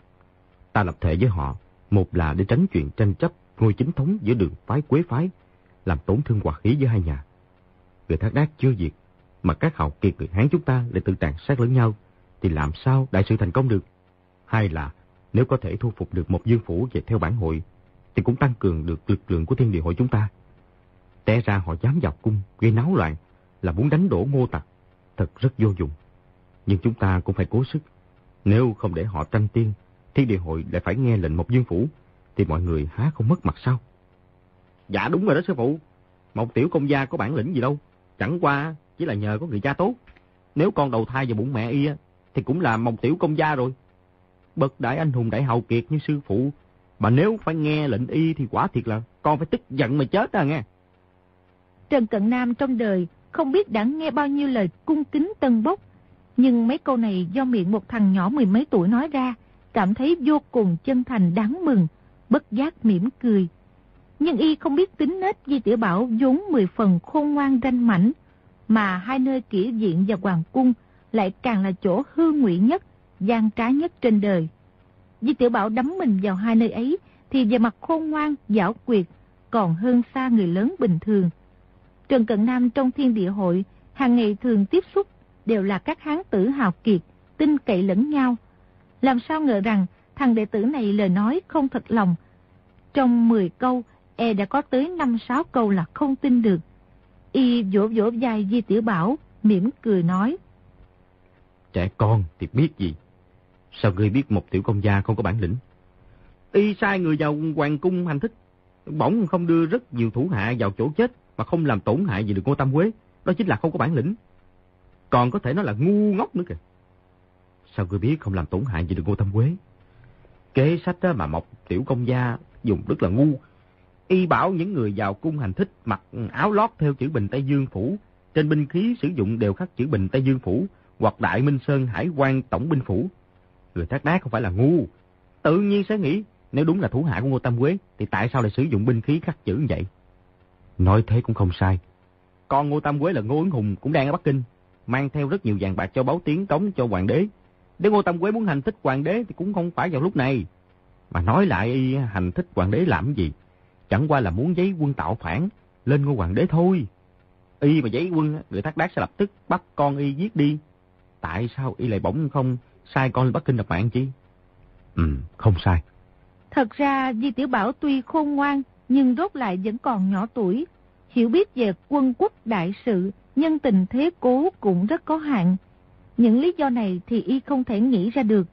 Ta lập thể với họ, một là để tránh chuyện tranh chấp ngôi chính thống giữa đường phái quế phái, làm tổn thương hòa khí giữa hai nhà. Người thác đác chưa diệt, mà các hào kiệt người Hán chúng ta lại tự tàn sát lẫn nhau, thì làm sao đại sự thành công được? Hay là nếu có thể thu phục được một dương phủ về theo bản hội, thì cũng tăng cường được lực lượng của thiên địa hội chúng ta. Té ra họ dám vào cung, gây náo loạn, là muốn đánh đổ ngô tặc, thật rất vô dụng. Nhưng chúng ta cũng phải cố sức. Nếu không để họ tranh tiên, thiên địa hội lại phải nghe lệnh một dương phủ, thì mọi người há không mất mặt sao? Dạ đúng rồi đó sư phụ. Một tiểu công gia có bản lĩnh gì đâu. Chẳng qua chỉ là nhờ có người cha tốt. Nếu con đầu thai vào bụng mẹ y thì cũng là một tiểu công gia rồi. Bậc đại anh hùng đại hào kiệt như sư phụ. Mà nếu phải nghe lệnh y thì quả thiệt là con phải tức giận mà chết à nghe. Trần Cận Nam trong đời không biết đã nghe bao nhiêu lời cung kính tân bốc. Nhưng mấy câu này do miệng một thằng nhỏ mười mấy tuổi nói ra, cảm thấy vô cùng chân thành đáng mừng, bất giác mỉm cười. Nhưng y không biết tính nết Di Tiểu Bảo vốn mười phần khôn ngoan ranh mảnh, mà hai nơi kỹ diện và hoàng cung lại càng là chỗ hư ngụy nhất, gian trá nhất trên đời. Di Tiểu Bảo đắm mình vào hai nơi ấy thì về mặt khôn ngoan, giảo quyệt, còn hơn xa người lớn bình thường. Trần Cận Nam trong thiên địa hội, hàng ngày thường tiếp xúc đều là các hán tử hào kiệt, tin cậy lẫn nhau. Làm sao ngờ rằng thằng đệ tử này lời nói không thật lòng. Trong 10 câu, e đã có tới 5-6 câu là không tin được. Y vỗ vỗ vai Di Tiểu Bảo, mỉm cười nói. Trẻ con thì biết gì? Sao ngươi biết một tiểu công gia không có bản lĩnh? Y sai người vào hoàng cung hành thích. Bỗng không đưa rất nhiều thủ hạ vào chỗ chết mà không làm tổn hại gì được Ngô Tam Quế. Đó chính là không có bản lĩnh. Còn có thể nói là ngu ngốc nữa kìa. Sao ngươi biết không làm tổn hại gì được Ngô Tam Quế? Kế sách đó mà mọc tiểu công gia dùng rất là ngu. Y bảo những người vào cung hành thích mặc áo lót theo chữ Bình Tây Dương Phủ. Trên binh khí sử dụng đều khắc chữ Bình Tây Dương Phủ hoặc Đại Minh Sơn Hải quan Tổng binh Phủ. Người thác đá không phải là ngu. Tự nhiên sẽ nghĩ, nếu đúng là thủ hạ của Ngô Tam Quế, thì tại sao lại sử dụng binh khí khắc chữ như vậy? Nói thế cũng không sai. Con Ngô Tam Quế là Ngô Ứng Hùng cũng đang ở Bắc Kinh, mang theo rất nhiều vàng bạc cho báo tiếng tống cho hoàng đế. Nếu Ngô Tam Quế muốn hành thích hoàng đế thì cũng không phải vào lúc này. Mà nói lại y hành thích hoàng đế làm gì? Chẳng qua là muốn giấy quân tạo phản lên ngôi hoàng đế thôi. Y mà giấy quân, người thác đác sẽ lập tức bắt con y giết đi. Tại sao y lại bỗng không sai con lên Bắc Kinh đập mạng chi? Ừ, không sai. Thật ra Di Tiểu Bảo tuy khôn ngoan, nhưng rốt lại vẫn còn nhỏ tuổi. Hiểu biết về quân quốc đại sự, nhân tình thế cố cũng rất có hạn. Những lý do này thì y không thể nghĩ ra được.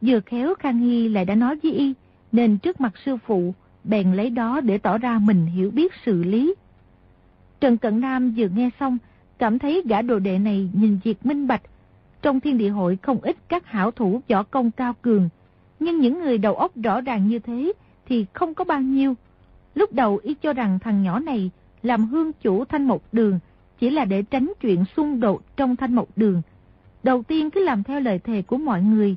Vừa khéo Khang Hy lại đã nói với y, nên trước mặt sư phụ, bèn lấy đó để tỏ ra mình hiểu biết xử lý. Trần Cận Nam vừa nghe xong, cảm thấy gã đồ đệ này nhìn việc minh bạch. Trong thiên địa hội không ít các hảo thủ võ công cao cường, nhưng những người đầu óc rõ ràng như thế thì không có bao nhiêu. Lúc đầu y cho rằng thằng nhỏ này làm hương chủ thanh mộc đường chỉ là để tránh chuyện xung đột trong thanh mộc đường. Đầu tiên cứ làm theo lời thề của mọi người,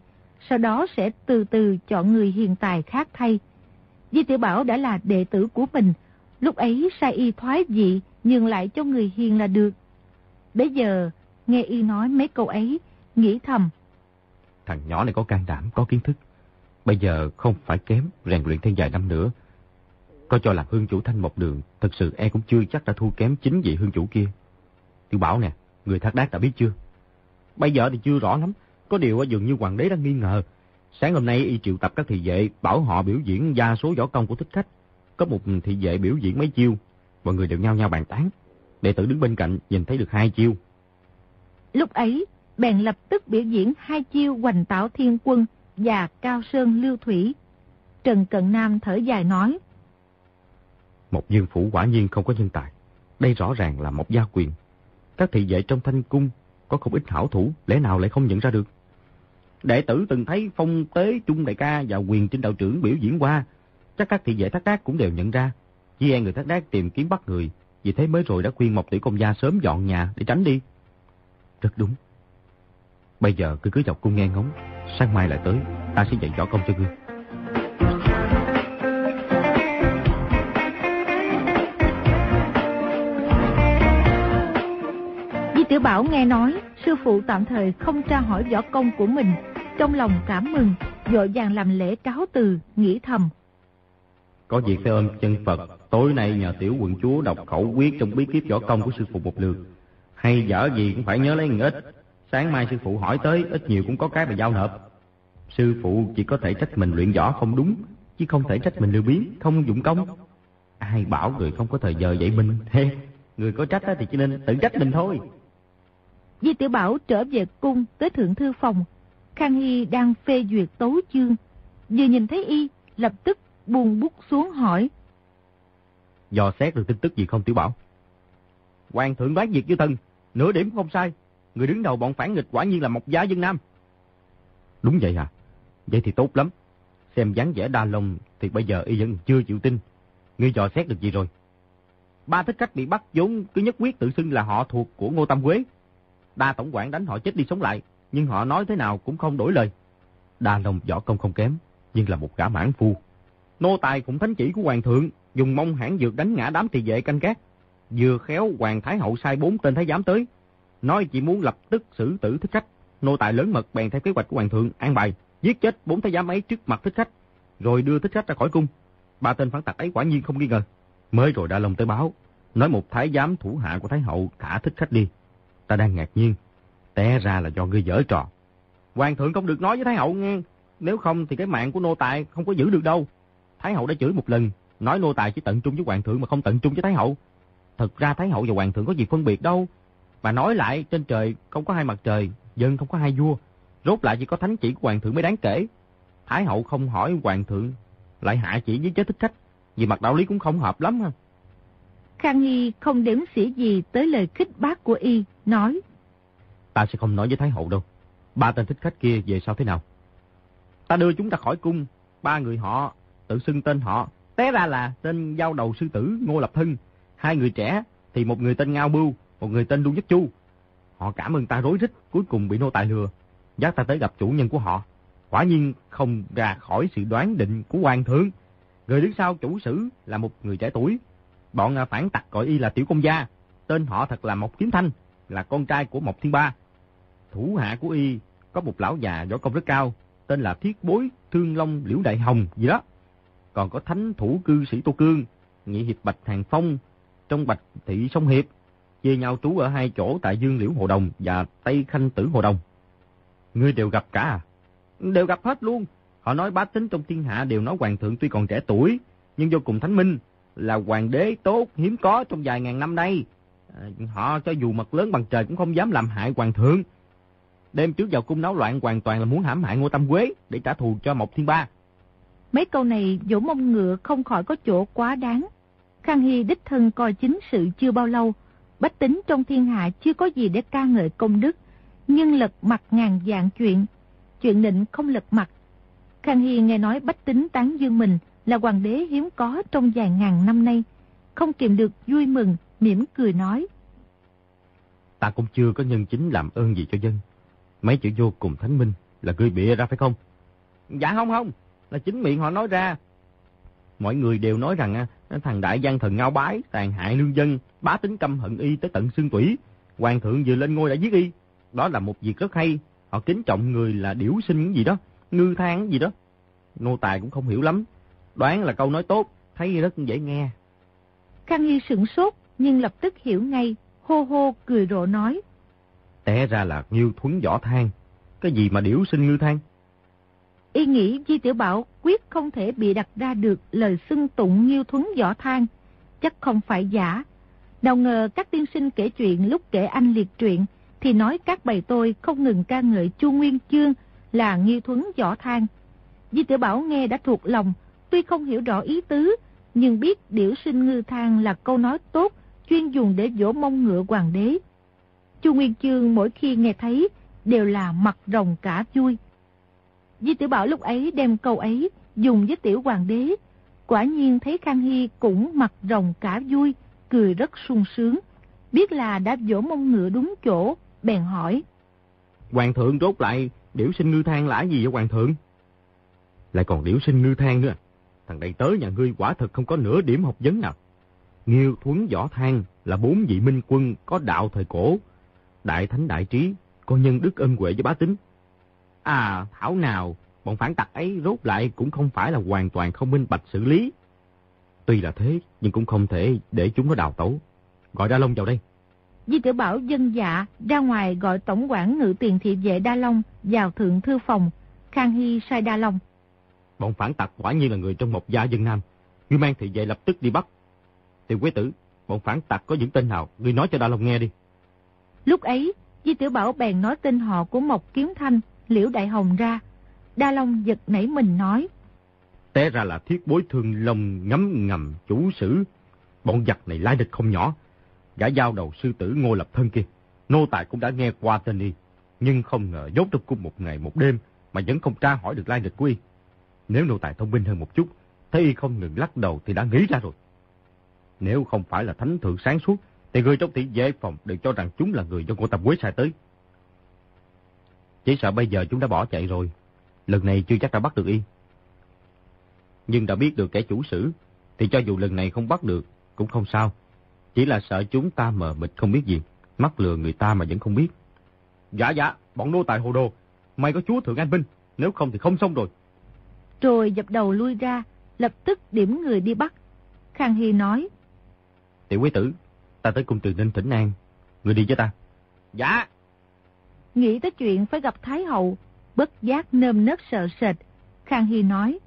sau đó sẽ từ từ chọn người hiền tài khác thay. Di tiểu Bảo đã là đệ tử của mình, lúc ấy sai y thoái dị, nhường lại cho người hiền là được. Bây giờ, nghe y nói mấy câu ấy, nghĩ thầm. Thằng nhỏ này có can đảm, có kiến thức. Bây giờ không phải kém, rèn luyện thêm vài năm nữa. Có cho làm hương chủ thanh một đường, thật sự e cũng chưa chắc đã thua kém chính vị hương chủ kia. Tiểu Bảo nè, người thác đác đã biết chưa? Bây giờ thì chưa rõ lắm, có điều dường như hoàng đế đang nghi ngờ. Sáng hôm nay y triệu tập các thị vệ bảo họ biểu diễn gia số võ công của thích khách. Có một thị vệ biểu diễn mấy chiêu, mọi người đều nhao nhao bàn tán. Đệ tử đứng bên cạnh nhìn thấy được hai chiêu. Lúc ấy, bèn lập tức biểu diễn hai chiêu hoành tạo thiên quân và cao sơn lưu thủy. Trần Cận Nam thở dài nói. Một dương phủ quả nhiên không có nhân tài. Đây rõ ràng là một gia quyền. Các thị vệ trong thanh cung có không ít hảo thủ, lẽ nào lại không nhận ra được? Đệ tử từng thấy phong tế trung đại ca và quyền trên đạo trưởng biểu diễn qua. Chắc các thị vệ thác đác cũng đều nhận ra. Chỉ e người thác đác tìm kiếm bắt người. Vì thế mới rồi đã khuyên một tỷ công gia sớm dọn nhà để tránh đi. Rất đúng. Bây giờ cứ cứ dọc cung nghe ngóng. Sáng mai lại tới, ta sẽ dạy võ công cho ngươi. Tiểu Bảo nghe nói, sư phụ tạm thời không tra hỏi võ công của mình, trong lòng cảm mừng, vội vàng làm lễ cáo từ, nghĩ thầm. Có việc phải ôm chân Phật, tối nay nhờ tiểu quận chúa đọc khẩu quyết trong bí kíp võ công của sư phụ một lượt. Hay dở gì cũng phải nhớ lấy ít. Sáng mai sư phụ hỏi tới, ít nhiều cũng có cái mà giao nộp. Sư phụ chỉ có thể trách mình luyện võ không đúng, chứ không thể trách mình lưu biến, không dụng công. Ai bảo người không có thời giờ dạy mình, thế người có trách thì chỉ nên tự trách mình thôi. Di Tiểu Bảo trở về cung tới thượng thư phòng, Khang Hy đang phê duyệt tấu chương. Vừa nhìn thấy y, lập tức buông bút xuống hỏi. Dò xét được tin tức gì không Tiểu Bảo? Hoàng thượng đoán việc với thần, nửa điểm không sai. Người đứng đầu bọn phản nghịch quả nhiên là một gia dân nam. Đúng vậy à? Vậy thì tốt lắm. Xem dáng vẻ đa lông thì bây giờ y vẫn chưa chịu tin. Ngươi dò xét được gì rồi? Ba thích khách bị bắt vốn cứ nhất quyết tự xưng là họ thuộc của Ngô Tâm Quế. Đa tổng quản đánh họ chết đi sống lại, nhưng họ nói thế nào cũng không đổi lời. Đa Long võ công không kém, nhưng là một gã mãn phu. Nô tài cũng thánh chỉ của hoàng thượng, dùng mông hãng dược đánh ngã đám thị vệ canh gác. Vừa khéo hoàng thái hậu sai bốn tên thái giám tới, nói chỉ muốn lập tức xử tử thích khách. Nô tài lớn mật bèn theo kế hoạch của hoàng thượng an bài, giết chết bốn thái giám ấy trước mặt thích khách, rồi đưa thích khách ra khỏi cung. Ba tên phản tặc ấy quả nhiên không nghi ngờ. Mới rồi Đa Long tới báo, nói một thái giám thủ hạ của thái hậu thả thích khách đi. Ta đang ngạc nhiên, té ra là do ngươi dở trò. Hoàng thượng không được nói với thái hậu nghe, nếu không thì cái mạng của nô tài không có giữ được đâu. Thái hậu đã chửi một lần, nói nô tài chỉ tận trung với hoàng thượng mà không tận trung với thái hậu. Thật ra thái hậu và hoàng thượng có gì phân biệt đâu. Mà nói lại trên trời không có hai mặt trời, dân không có hai vua. Rốt lại chỉ có thánh chỉ của hoàng thượng mới đáng kể. Thái hậu không hỏi hoàng thượng, lại hạ chỉ với chế thích khách. Vì mặt đạo lý cũng không hợp lắm ha. Khang Hy không đếm xỉa gì tới lời khích bác của y, nói. Ta sẽ không nói với Thái hậu đâu. Ba tên thích khách kia về sau thế nào? Ta đưa chúng ta khỏi cung, ba người họ, tự xưng tên họ. Té ra là tên giao đầu sư tử Ngô Lập Hưng. Hai người trẻ thì một người tên Ngao Bưu, một người tên Đu Nhất Chu. Họ cảm ơn ta rối rít, cuối cùng bị nô tài lừa. Dắt ta tới gặp chủ nhân của họ. Quả nhiên không ra khỏi sự đoán định của hoàng thượng. Người đứng sau chủ sử là một người trẻ tuổi. Bọn à, phản tặc gọi y là Tiểu Công Gia. Tên họ thật là Mộc Kiếm Thanh, là con trai của Mộc Thiên Ba. Thủ hạ của y có một lão già võ công rất cao, tên là Thiết Bối Thương Long Liễu Đại Hồng gì đó. Còn có thánh thủ cư sĩ Tô Cương, nhị hiệp Bạch Hàng Phong, trong Bạch Thị Sông Hiệp, chia nhau trú ở hai chỗ tại Dương Liễu Hồ Đồng và Tây Khanh Tử Hồ Đồng. Ngươi đều gặp cả à? Đều gặp hết luôn. Họ nói bá tính trong thiên hạ đều nói hoàng thượng tuy còn trẻ tuổi, nhưng vô cùng thánh minh. là hoàng đế tốt, hiếm có trong vài ngàn năm nay. Ờ, họ cho dù mật lớn bằng trời cũng không dám làm hại hoàng thượng. Đêm trước vào cung náo loạn hoàn toàn là muốn hãm hại Ngô Tâm Quế để trả thù cho Mộc Thiên Ba. Mấy câu này dỗ mông ngựa không khỏi có chỗ quá đáng. Khang Hy đích thân coi chính sự chưa bao lâu, bách tính trong thiên hạ chưa có gì để ca ngợi công đức, nhưng lật mặt ngàn dạng chuyện, chuyện định không lật mặt. Khang Hy nghe nói bách tính tán dương mình là hoàng đế hiếm có trong vài ngàn năm nay, không kiềm được vui mừng, mỉm cười nói. Ta cũng chưa có nhân chính làm ơn gì cho dân. Mấy chữ vô cùng thánh minh là gửi bịa ra phải không? Dạ không không, là chính miệng họ nói ra. Mọi người đều nói rằng thằng đại gian thần ngao bái, tàn hại lương dân, bá tính căm hận y tới tận xương tủy. Hoàng thượng vừa lên ngôi đã giết y. Đó là một việc rất hay. Họ kính trọng người là điểu sinh gì đó, ngư thang gì đó. Nô tài cũng không hiểu lắm. Đoán là câu nói tốt, thấy rất dễ nghe. Khang Hy sửng sốt, nhưng lập tức hiểu ngay, hô hô cười rộ nói. Té ra là nghiêu thuấn võ thang. Cái gì mà điểu sinh ngư thang? Y nghĩ Di Tiểu Bảo quyết không thể bị đặt ra được lời xưng tụng nghiêu thuấn võ thang. Chắc không phải giả. Nào ngờ các tiên sinh kể chuyện lúc kể anh liệt truyện thì nói các bầy tôi không ngừng ca ngợi Chu Nguyên Chương là nghiêu thuấn võ thang. Di Tiểu Bảo nghe đã thuộc lòng, tuy không hiểu rõ ý tứ, nhưng biết điểu sinh ngư thang là câu nói tốt, chuyên dùng để dỗ mông ngựa hoàng đế. Chu Nguyên Chương mỗi khi nghe thấy đều là mặt rồng cả vui. Di Tiểu Bảo lúc ấy đem câu ấy dùng với tiểu hoàng đế. Quả nhiên thấy Khang Hy cũng mặt rồng cả vui, cười rất sung sướng. Biết là đã dỗ mông ngựa đúng chỗ, bèn hỏi. Hoàng thượng rốt lại, điểu sinh ngư thang là gì vậy hoàng thượng? Lại còn điểu sinh ngư thang nữa. Thằng đây tới nhà ngươi quả thật không có nửa điểm học vấn nào. Nghiêu thuấn võ thang là bốn vị minh quân có đạo thời cổ. Đại thánh đại trí, có nhân đức ân huệ với bá tính. À, thảo nào, bọn phản tặc ấy rốt lại cũng không phải là hoàn toàn không minh bạch xử lý. Tuy là thế, nhưng cũng không thể để chúng nó đào tẩu. Gọi Đa Long vào đây. Di tiểu Bảo dân dạ ra ngoài gọi tổng quản ngự tiền thị vệ Đa Long vào thượng thư phòng. Khang Hy sai Đa Long. Bọn phản tặc quả nhiên là người trong một gia dân Nam. Ngươi mang thị vệ lập tức đi bắt. Tiểu quế tử, bọn phản tặc có những tên nào, ngươi nói cho Đa Long nghe đi. Lúc ấy, Di Tiểu Bảo bèn nói tên họ của Mộc Kiếm Thanh, Liễu Đại Hồng ra. Đa Long giật nảy mình nói. Té ra là thiết bối thương long ngấm ngầm chủ sử. Bọn giặc này lai địch không nhỏ. Gã giao đầu sư tử ngô lập thân kia. Nô tài cũng đã nghe qua tên y. Nhưng không ngờ dốt trong cung một ngày một đêm mà vẫn không tra hỏi được lai địch của y. Nếu nô tài thông minh hơn một chút, thấy y không ngừng lắc đầu thì đã nghĩ ra rồi. Nếu không phải là thánh thượng sáng suốt, thì người trong thị vệ phòng đều cho rằng chúng là người do cô tập Quế sai tới. Chỉ sợ bây giờ chúng đã bỏ chạy rồi. Lần này chưa chắc đã bắt được y. Nhưng đã biết được kẻ chủ sử, thì cho dù lần này không bắt được, cũng không sao. Chỉ là sợ chúng ta mờ mịt không biết gì, mắc lừa người ta mà vẫn không biết. Dạ dạ, bọn nô tài hồ đồ, may có chúa thượng an binh, nếu không thì không xong rồi. Rồi dập đầu lui ra, lập tức điểm người đi bắt. Khang Hy nói. Tiểu quý tử, ta tới cung từ Ninh Thỉnh An, người đi với ta. Dạ. Nghĩ tới chuyện phải gặp Thái Hậu, bất giác nơm nớp sợ sệt. Khang Hy nói.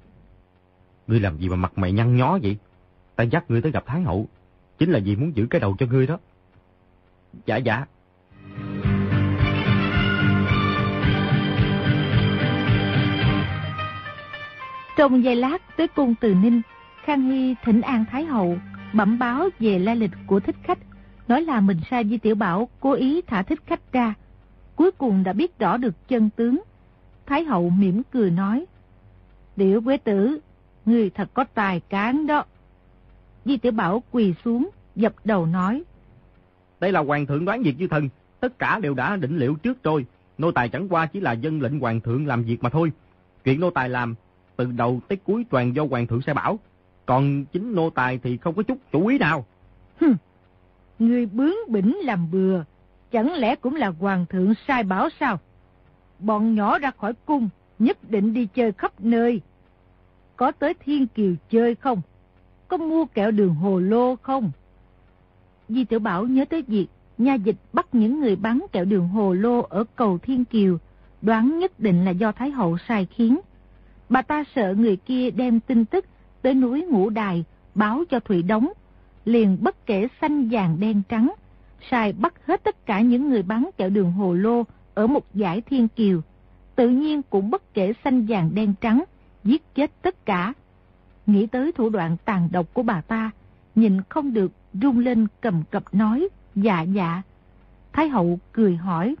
Ngươi làm gì mà mặt mày nhăn nhó vậy? Ta dắt ngươi tới gặp Thái Hậu. Chính là vì muốn giữ cái đầu cho ngươi đó. Dạ dạ. Trong giây lát tới cung Từ Ninh, Khang Hy thỉnh an Thái Hậu, bẩm báo về lai lịch của thích khách, nói là mình sai Di Tiểu Bảo cố ý thả thích khách ra. Cuối cùng đã biết rõ được chân tướng. Thái Hậu mỉm cười nói, Tiểu quế tử, người thật có tài cán đó. Di Tiểu Bảo quỳ xuống, dập đầu nói, Đây là hoàng thượng đoán việc như thần, tất cả đều đã định liệu trước rồi. Nô tài chẳng qua chỉ là dân lệnh hoàng thượng làm việc mà thôi. Chuyện nô tài làm từ đầu tới cuối toàn do hoàng thượng sai bảo. Còn chính nô tài thì không có chút chủ ý nào. Hừ, người bướng bỉnh làm bừa, chẳng lẽ cũng là hoàng thượng sai bảo sao? Bọn nhỏ ra khỏi cung, nhất định đi chơi khắp nơi. Có tới Thiên Kiều chơi không? Có mua kẹo đường hồ lô không? Di Tiểu Bảo nhớ tới việc nha dịch bắt những người bán kẹo đường hồ lô ở cầu Thiên Kiều, đoán nhất định là do Thái Hậu sai khiến. Bà ta sợ người kia đem tin tức tới núi Ngũ Đài, báo cho Thủy Đống, liền bất kể xanh vàng đen trắng, sai bắt hết tất cả những người bán kẹo đường hồ lô ở một giải thiên kiều. Tự nhiên cũng bất kể xanh vàng đen trắng, giết chết tất cả. Nghĩ tới thủ đoạn tàn độc của bà ta, nhìn không được rung lên cầm cập nói, dạ dạ. Thái hậu cười hỏi.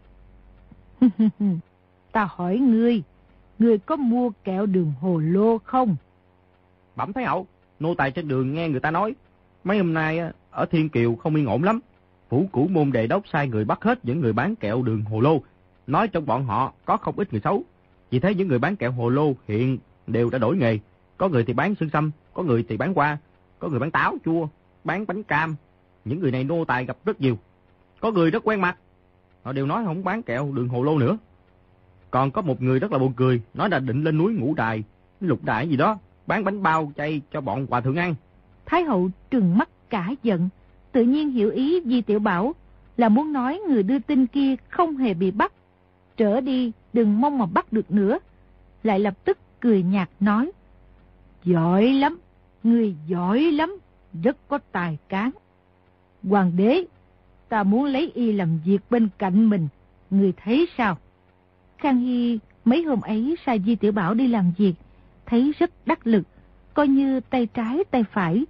ta hỏi ngươi, ngươi có mua kẹo đường hồ lô không? Bẩm Thái hậu, nô tài trên đường nghe người ta nói, mấy hôm nay ở Thiên Kiều không yên ổn lắm. Phủ cũ môn đề đốc sai người bắt hết những người bán kẹo đường hồ lô, nói trong bọn họ có không ít người xấu. Vì thế những người bán kẹo hồ lô hiện đều đã đổi nghề. Có người thì bán xương sâm có người thì bán hoa, có người bán táo chua, bán bánh cam. Những người này nô tài gặp rất nhiều. Có người rất quen mặt. Họ đều nói không bán kẹo đường hồ lô nữa. Còn có một người rất là buồn cười, nói là định lên núi ngũ đài, lục đại gì đó, bán bánh bao chay cho bọn hòa thượng ăn. Thái hậu trừng mắt cả giận, tự nhiên hiểu ý Di Tiểu Bảo là muốn nói người đưa tin kia không hề bị bắt. Trở đi đừng mong mà bắt được nữa. Lại lập tức cười nhạt nói. Giỏi lắm, người giỏi lắm, rất có tài cán. Hoàng đế, ta muốn lấy y làm việc bên cạnh mình, người thấy sao? Khang Hy mấy hôm ấy sai Di Tiểu Bảo đi làm việc, thấy rất đắc lực, coi như tay trái tay phải.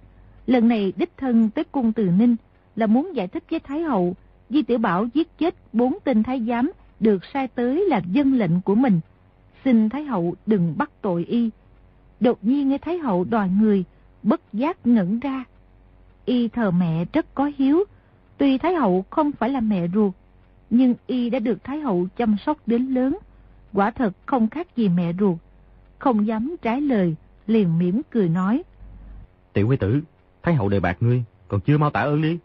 Lần này đích thân tới cung từ Ninh là muốn giải thích với Thái Hậu, Di Tiểu Bảo giết chết bốn tên thái giám được sai tới là dân lệnh của mình. Xin Thái Hậu đừng bắt tội y. Đột nhiên nghe Thái Hậu đòi người, bất giác ngẩn ra. Y thờ mẹ rất có hiếu, tuy Thái Hậu không phải là mẹ ruột, nhưng y đã được Thái Hậu chăm sóc đến lớn. Quả thật không khác gì mẹ ruột, không dám trái lời, liền mỉm cười nói. Tiểu quý tử, Thái Hậu đề bạc ngươi, còn chưa mau tạ ơn đi.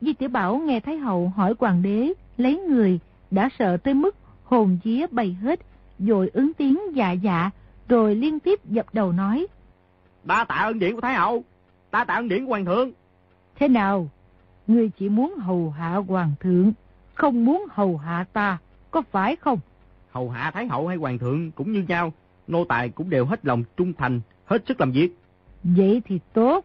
Di Tiểu Bảo nghe Thái Hậu hỏi hoàng đế, lấy người, đã sợ tới mức hồn vía bay hết, rồi ứng tiếng dạ dạ, rồi liên tiếp dập đầu nói. Ta tạ ơn điển của Thái Hậu, ta tạ ơn điển của Hoàng thượng. Thế nào? Ngươi chỉ muốn hầu hạ Hoàng thượng, không muốn hầu hạ ta, có phải không? Hầu hạ Thái Hậu hay Hoàng thượng cũng như nhau, nô tài cũng đều hết lòng trung thành, hết sức làm việc. Vậy thì tốt.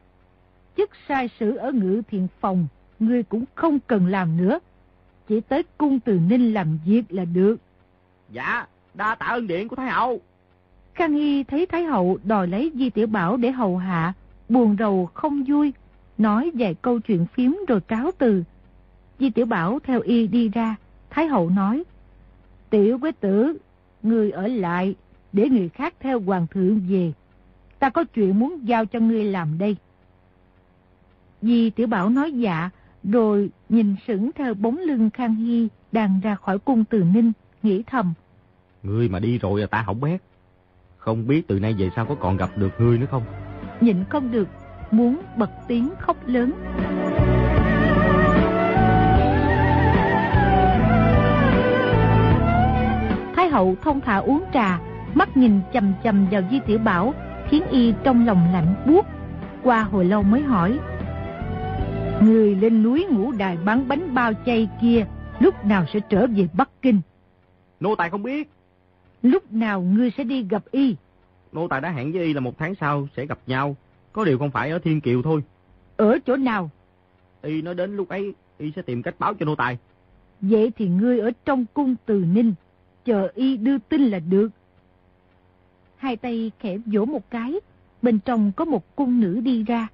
Chức sai sử ở ngự thiện phòng, ngươi cũng không cần làm nữa. Chỉ tới cung từ ninh làm việc là được. Dạ, đa tạ ơn điện của Thái Hậu. Khang Hy thấy Thái Hậu đòi lấy Di Tiểu Bảo để hầu hạ, buồn rầu không vui, nói vài câu chuyện phím rồi cáo từ. Di Tiểu Bảo theo y đi ra, Thái Hậu nói, Tiểu quế tử, người ở lại, để người khác theo hoàng thượng về. Ta có chuyện muốn giao cho ngươi làm đây. Di Tiểu Bảo nói dạ, rồi nhìn sững theo bóng lưng Khang Hy đang ra khỏi cung từ Ninh, nghĩ thầm. Ngươi mà đi rồi ta hỏng bét. Không biết từ nay về sau có còn gặp được ngươi nữa không? Nhịn không được, muốn bật tiếng khóc lớn. Thái hậu thông thả uống trà, mắt nhìn chầm chầm vào Di Tiểu Bảo, khiến y trong lòng lạnh buốt. Qua hồi lâu mới hỏi. Người lên núi ngũ đài bán bánh bao chay kia, lúc nào sẽ trở về Bắc Kinh? Nô tài không biết. Lúc nào ngươi sẽ đi gặp y? Nô tài đã hẹn với y là một tháng sau sẽ gặp nhau. Có điều không phải ở Thiên Kiều thôi. Ở chỗ nào? Y nói đến lúc ấy, y sẽ tìm cách báo cho nô tài. Vậy thì ngươi ở trong cung từ ninh, chờ y đưa tin là được. Hai tay khẽ vỗ một cái, bên trong có một cung nữ đi ra.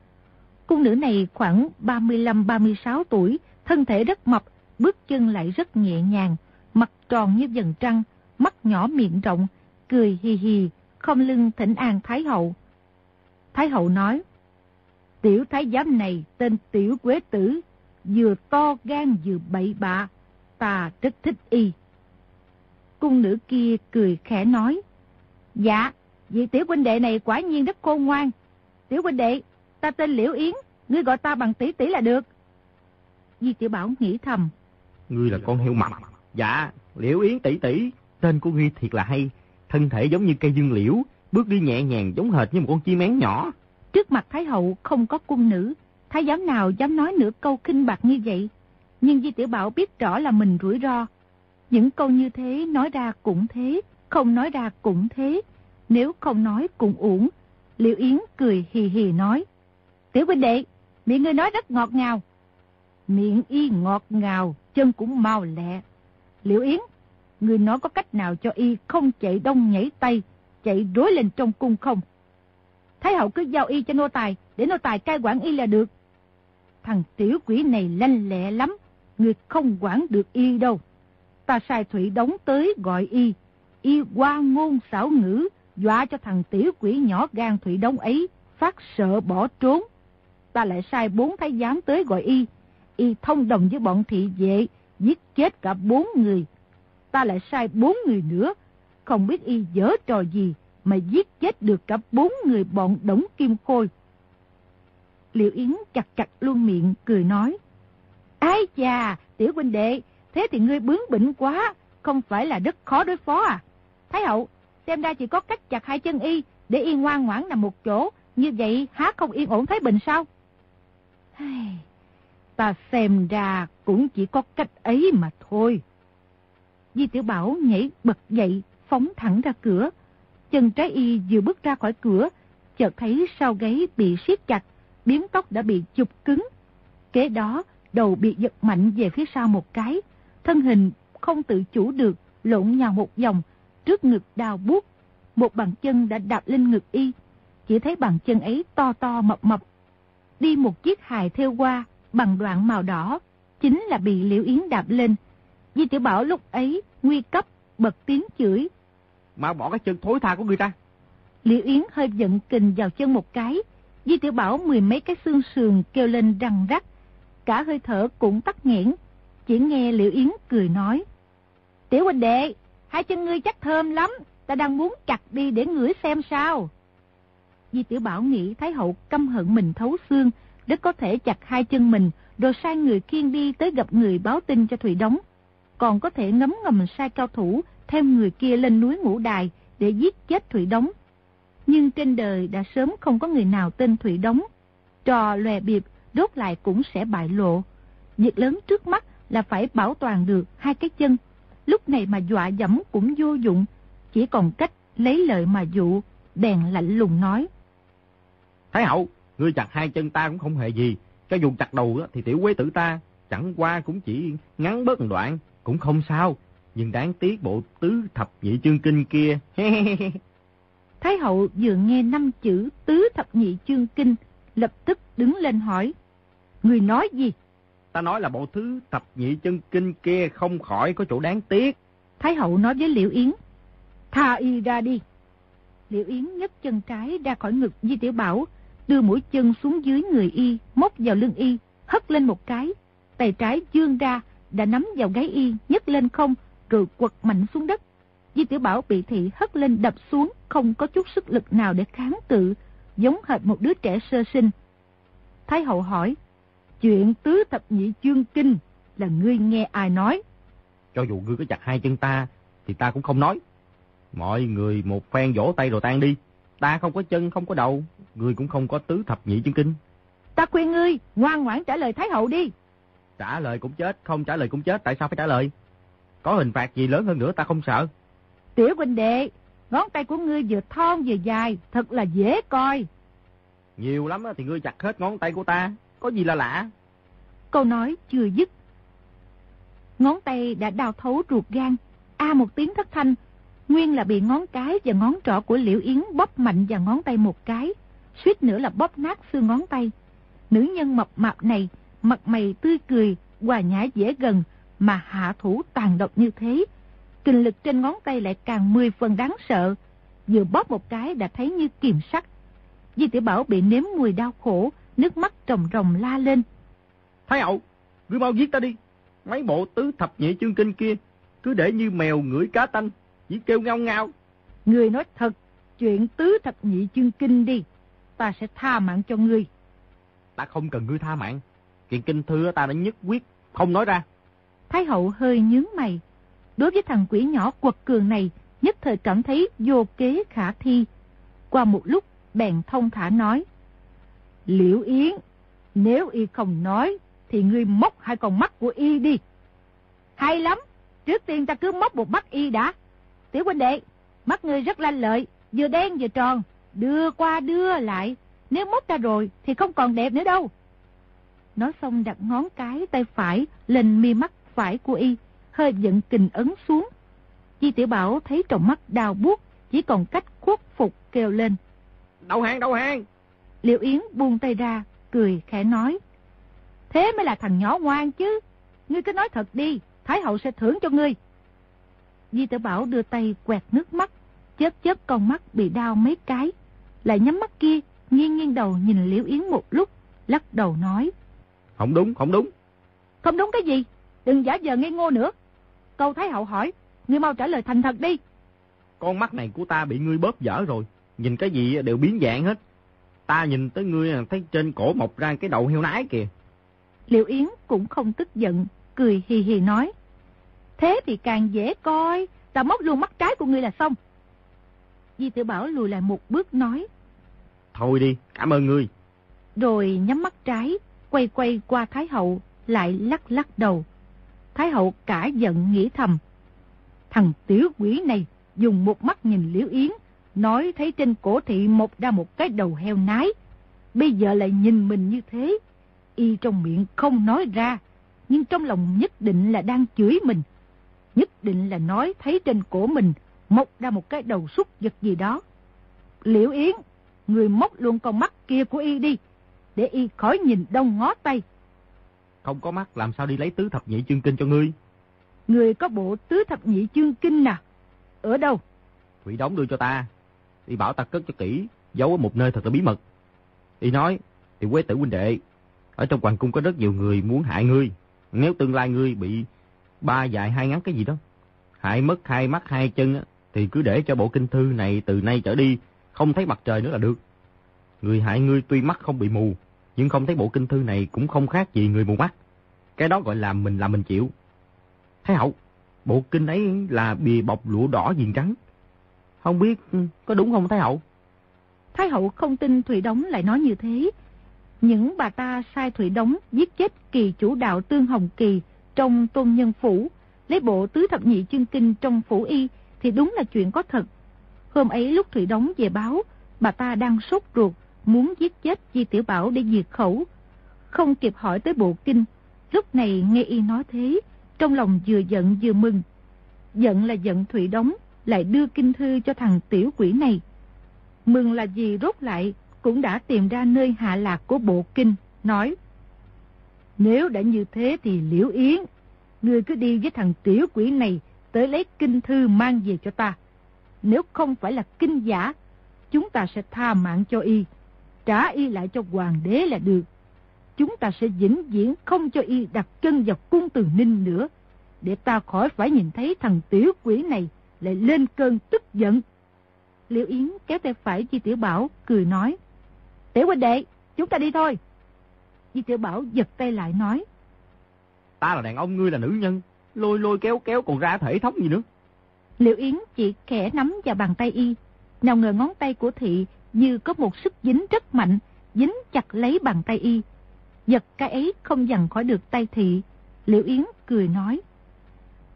Cung nữ này khoảng 35-36 tuổi, thân thể rất mập, bước chân lại rất nhẹ nhàng, mặt tròn như dần trăng, mắt nhỏ miệng rộng, cười hì hì, không lưng thỉnh an Thái Hậu. Thái Hậu nói, Tiểu Thái Giám này tên Tiểu Quế Tử, vừa to gan vừa bậy bạ, ta rất thích y. Cung nữ kia cười khẽ nói, Dạ, vị Tiểu huynh đệ này quả nhiên rất khôn ngoan. Tiểu huynh đệ, ta tên Liễu Yến, ngươi gọi ta bằng tỷ tỷ là được. Di Tiểu Bảo nghĩ thầm. Ngươi là con heo mập. Dạ, Liễu Yến tỷ tỷ, tên của ngươi thiệt là hay. Thân thể giống như cây dương liễu, bước đi nhẹ nhàng giống hệt như một con chim én nhỏ. Trước mặt Thái Hậu không có cung nữ, Thái giám nào dám nói nửa câu kinh bạc như vậy. Nhưng Di Tiểu Bảo biết rõ là mình rủi ro. Những câu như thế nói ra cũng thế, không nói ra cũng thế. Nếu không nói cũng uổng. Liệu Yến cười hì hì nói. Tiểu huynh đệ, miệng ngươi nói rất ngọt ngào. Miệng y ngọt ngào, chân cũng mau lẹ. Liệu Yến, ngươi nói có cách nào cho y không chạy đông nhảy tay, chạy rối lên trong cung không? Thái hậu cứ giao y cho nô tài, để nô tài cai quản y là được. Thằng tiểu quỷ này lanh lẹ lắm, ngươi không quản được y đâu. Ta sai thủy đóng tới gọi y, y qua ngôn xảo ngữ, dọa cho thằng tiểu quỷ nhỏ gan thủy đông ấy, phát sợ bỏ trốn. Ta lại sai bốn thái giám tới gọi y, y thông đồng với bọn thị vệ, giết chết cả bốn người. Ta lại sai bốn người nữa, không biết y dở trò gì mà giết chết được cả bốn người bọn đống kim khôi. Liệu Yến chặt chặt luôn miệng, cười nói. Ái chà, tiểu huynh đệ, thế thì ngươi bướng bỉnh quá, không phải là rất khó đối phó à? Thái hậu, xem ra chỉ có cách chặt hai chân y, để y ngoan ngoãn nằm một chỗ, như vậy há không yên ổn Thái Bình sao? Ta xem ra cũng chỉ có cách ấy mà thôi. Di Tiểu Bảo nhảy bật dậy, phóng thẳng ra cửa. Chân trái y vừa bước ra khỏi cửa, chợt thấy sau gáy bị siết chặt, biến tóc đã bị chụp cứng. Kế đó, đầu bị giật mạnh về phía sau một cái, thân hình không tự chủ được, lộn nhào một vòng, trước ngực đào buốt. Một bàn chân đã đạp lên ngực y, chỉ thấy bàn chân ấy to to mập mập. Đi một chiếc hài theo qua, bằng đoạn màu đỏ, chính là bị Liễu Yến đạp lên. Di Tiểu Bảo lúc ấy nguy cấp, bật tiếng chửi. Mau bỏ cái chân thối tha của người ta. Liễu Yến hơi giận kình vào chân một cái. Di Tiểu Bảo mười mấy cái xương sườn kêu lên răng rắc. Cả hơi thở cũng tắt nghẽn. Chỉ nghe Liễu Yến cười nói. Tiểu huynh đệ, hai chân ngươi chắc thơm lắm. Ta đang muốn chặt đi để ngửi xem sao. Di Tiểu Bảo nghĩ Thái Hậu căm hận mình thấu xương, rất có thể chặt hai chân mình, rồi sai người kiên đi tới gặp người báo tin cho Thủy Đống. Còn có thể ngấm ngầm sai cao thủ, thêm người kia lên núi ngũ đài để giết chết Thủy Đống. Nhưng trên đời đã sớm không có người nào tên Thủy Đống. Trò lòe biệp đốt lại cũng sẽ bại lộ. Việc lớn trước mắt là phải bảo toàn được hai cái chân. Lúc này mà dọa dẫm cũng vô dụng, chỉ còn cách lấy lợi mà dụ, bèn lạnh lùng nói. Thái hậu, ngươi chặt hai chân ta cũng không hề gì. Cho dù chặt đầu thì tiểu quế tử ta chẳng qua cũng chỉ ngắn bớt một đoạn, cũng không sao. Nhưng đáng tiếc bộ tứ thập nhị chương kinh kia. Thái hậu vừa nghe năm chữ tứ thập nhị chương kinh, lập tức đứng lên hỏi. Người nói gì? Ta nói là bộ thứ thập nhị chân kinh kia không khỏi có chỗ đáng tiếc. Thái hậu nói với Liễu Yến. Tha y ra đi. Liễu Yến nhấc chân trái ra khỏi ngực Di Tiểu Bảo, đưa mũi chân xuống dưới người y, móc vào lưng y, hất lên một cái. Tay trái dương ra, đã nắm vào gáy y, nhấc lên không, rồi quật mạnh xuống đất. Di Tiểu Bảo bị thị hất lên đập xuống, không có chút sức lực nào để kháng cự, giống hệt một đứa trẻ sơ sinh. Thái hậu hỏi, chuyện tứ thập nhị chương kinh là ngươi nghe ai nói? Cho dù ngươi có chặt hai chân ta, thì ta cũng không nói. Mọi người một phen vỗ tay rồi tan đi. Ta không có chân, không có đầu, ngươi cũng không có tứ thập nhị chương kinh. Ta khuyên ngươi, ngoan ngoãn trả lời Thái hậu đi. Trả lời cũng chết, không trả lời cũng chết, tại sao phải trả lời? Có hình phạt gì lớn hơn nữa ta không sợ. Tiểu huynh đệ, ngón tay của ngươi vừa thon vừa dài, thật là dễ coi. Nhiều lắm thì ngươi chặt hết ngón tay của ta, có gì là lạ? Câu nói chưa dứt. Ngón tay đã đào thấu ruột gan, a một tiếng thất thanh, nguyên là bị ngón cái và ngón trỏ của Liễu Yến bóp mạnh vào ngón tay một cái, suýt nữa là bóp nát xương ngón tay. Nữ nhân mập mạp này, mặt mày tươi cười, hòa nhã dễ gần, mà hạ thủ tàn độc như thế. Kinh lực trên ngón tay lại càng mười phần đáng sợ, vừa bóp một cái đã thấy như kiềm sắt. Di tiểu Bảo bị nếm mùi đau khổ, nước mắt rồng rồng la lên. Thái hậu, ngươi mau giết ta đi. Mấy bộ tứ thập nhị chương kinh kia, cứ để như mèo ngửi cá tanh, chỉ kêu ngao ngao. Người nói thật, chuyện tứ thập nhị chương kinh đi, ta sẽ tha mạng cho ngươi. Ta không cần ngươi tha mạng, chuyện kinh thư ta đã nhất quyết, không nói ra. Thái hậu hơi nhướng mày. Đối với thằng quỷ nhỏ quật cường này, nhất thời cảm thấy vô kế khả thi. Qua một lúc, bèn thông thả nói. Liễu Yến, nếu y không nói, thì ngươi móc hai con mắt của y đi. Hay lắm, trước tiên ta cứ móc một mắt y đã. Tiểu huynh đệ, mắt ngươi rất lanh lợi, vừa đen vừa tròn, đưa qua đưa lại, Nếu móc ra rồi thì không còn đẹp nữa đâu. Nói xong đặt ngón cái tay phải lên mi mắt phải của y, hơi giận kình ấn xuống. Di Tiểu Bảo thấy trong mắt đào buốt, chỉ còn cách khuất phục kêu lên. Đầu hàng, đầu hàng! Liệu Yến buông tay ra, cười khẽ nói. Thế mới là thằng nhỏ ngoan chứ. Ngươi cứ nói thật đi, Thái hậu sẽ thưởng cho ngươi. Di Tiểu Bảo đưa tay quẹt nước mắt, chớp chớp con mắt bị đau mấy cái. Lại nhắm mắt kia, nghiêng nghiêng đầu nhìn Liễu Yến một lúc, lắc đầu nói. Không đúng, không đúng. Không đúng cái gì? Đừng giả vờ ngây ngô nữa. Câu Thái hậu hỏi, ngươi mau trả lời thành thật đi. Con mắt này của ta bị ngươi bóp dở rồi, nhìn cái gì đều biến dạng hết. Ta nhìn tới ngươi thấy trên cổ mọc ra cái đầu heo nái kìa. Liệu Yến cũng không tức giận, cười hì hì nói. Thế thì càng dễ coi, ta móc luôn mắt trái của ngươi là xong. Di Tiểu Bảo lùi lại một bước nói. Thôi đi, cảm ơn ngươi. Rồi nhắm mắt trái, quay quay qua Thái Hậu, lại lắc lắc đầu. Thái Hậu cả giận nghĩ thầm. Thằng tiểu quỷ này dùng một mắt nhìn Liễu Yến, nói thấy trên cổ thị một ra một cái đầu heo nái. Bây giờ lại nhìn mình như thế. Y trong miệng không nói ra, nhưng trong lòng nhất định là đang chửi mình. Nhất định là nói thấy trên cổ mình mọc ra một cái đầu súc vật gì đó. Liễu Yến, người móc luôn con mắt kia của Y đi, để Y khỏi nhìn đông ngó tay. Không có mắt làm sao đi lấy tứ thập nhị chương kinh cho ngươi. Người có bộ tứ thập nhị chương kinh nè. Ở đâu? Thủy đóng đưa cho ta. Y bảo ta cất cho kỹ, giấu ở một nơi thật là bí mật. Y nói, thì quế tử huynh đệ, ở trong hoàng cung có rất nhiều người muốn hại ngươi. Nếu tương lai ngươi bị ba dài hai ngắn cái gì đó, hại mất hai mắt hai chân, thì cứ để cho bộ kinh thư này từ nay trở đi không thấy mặt trời nữa là được. Người hại ngươi tuy mắt không bị mù, nhưng không thấy bộ kinh thư này cũng không khác gì người mù mắt. Cái đó gọi là mình làm mình chịu. Thái hậu, bộ kinh ấy là bìa bọc lụa đỏ viền trắng. Không biết ừ, có đúng không Thái hậu? Thái hậu không tin Thủy Đống lại nói như thế. Những bà ta sai Thủy Đống giết chết kỳ chủ đạo Tương Hồng Kỳ trong tôn nhân phủ, lấy bộ tứ thập nhị chương kinh trong phủ y thì đúng là chuyện có thật. Hôm ấy lúc Thủy Đống về báo, bà ta đang sốt ruột, muốn giết chết Di Tiểu Bảo để diệt khẩu. Không kịp hỏi tới bộ kinh, lúc này nghe y nói thế, trong lòng vừa giận vừa mừng. Giận là giận Thủy Đống, lại đưa kinh thư cho thằng tiểu quỷ này. Mừng là gì rốt lại cũng đã tìm ra nơi hạ lạc của bộ kinh, nói. Nếu đã như thế thì Liễu Yến, ngươi cứ đi với thằng tiểu quỷ này tới lấy kinh thư mang về cho ta. Nếu không phải là kinh giả, chúng ta sẽ tha mạng cho y, trả y lại cho hoàng đế là được. Chúng ta sẽ vĩnh viễn không cho y đặt chân vào cung từ ninh nữa, để ta khỏi phải nhìn thấy thằng tiểu quỷ này lại lên cơn tức giận. Liễu Yến kéo tay phải Chi Tiểu Bảo, cười nói. Tiểu huynh đệ, chúng ta đi thôi. Chi Tiểu Bảo giật tay lại nói. Ta là đàn ông, ngươi là nữ nhân, lôi lôi kéo kéo còn ra thể thống gì nữa. Liễu Yến chỉ khẽ nắm vào bàn tay y, nào ngờ ngón tay của thị như có một sức dính rất mạnh, dính chặt lấy bàn tay y. Giật cái ấy không dằn khỏi được tay thị. Liễu Yến cười nói.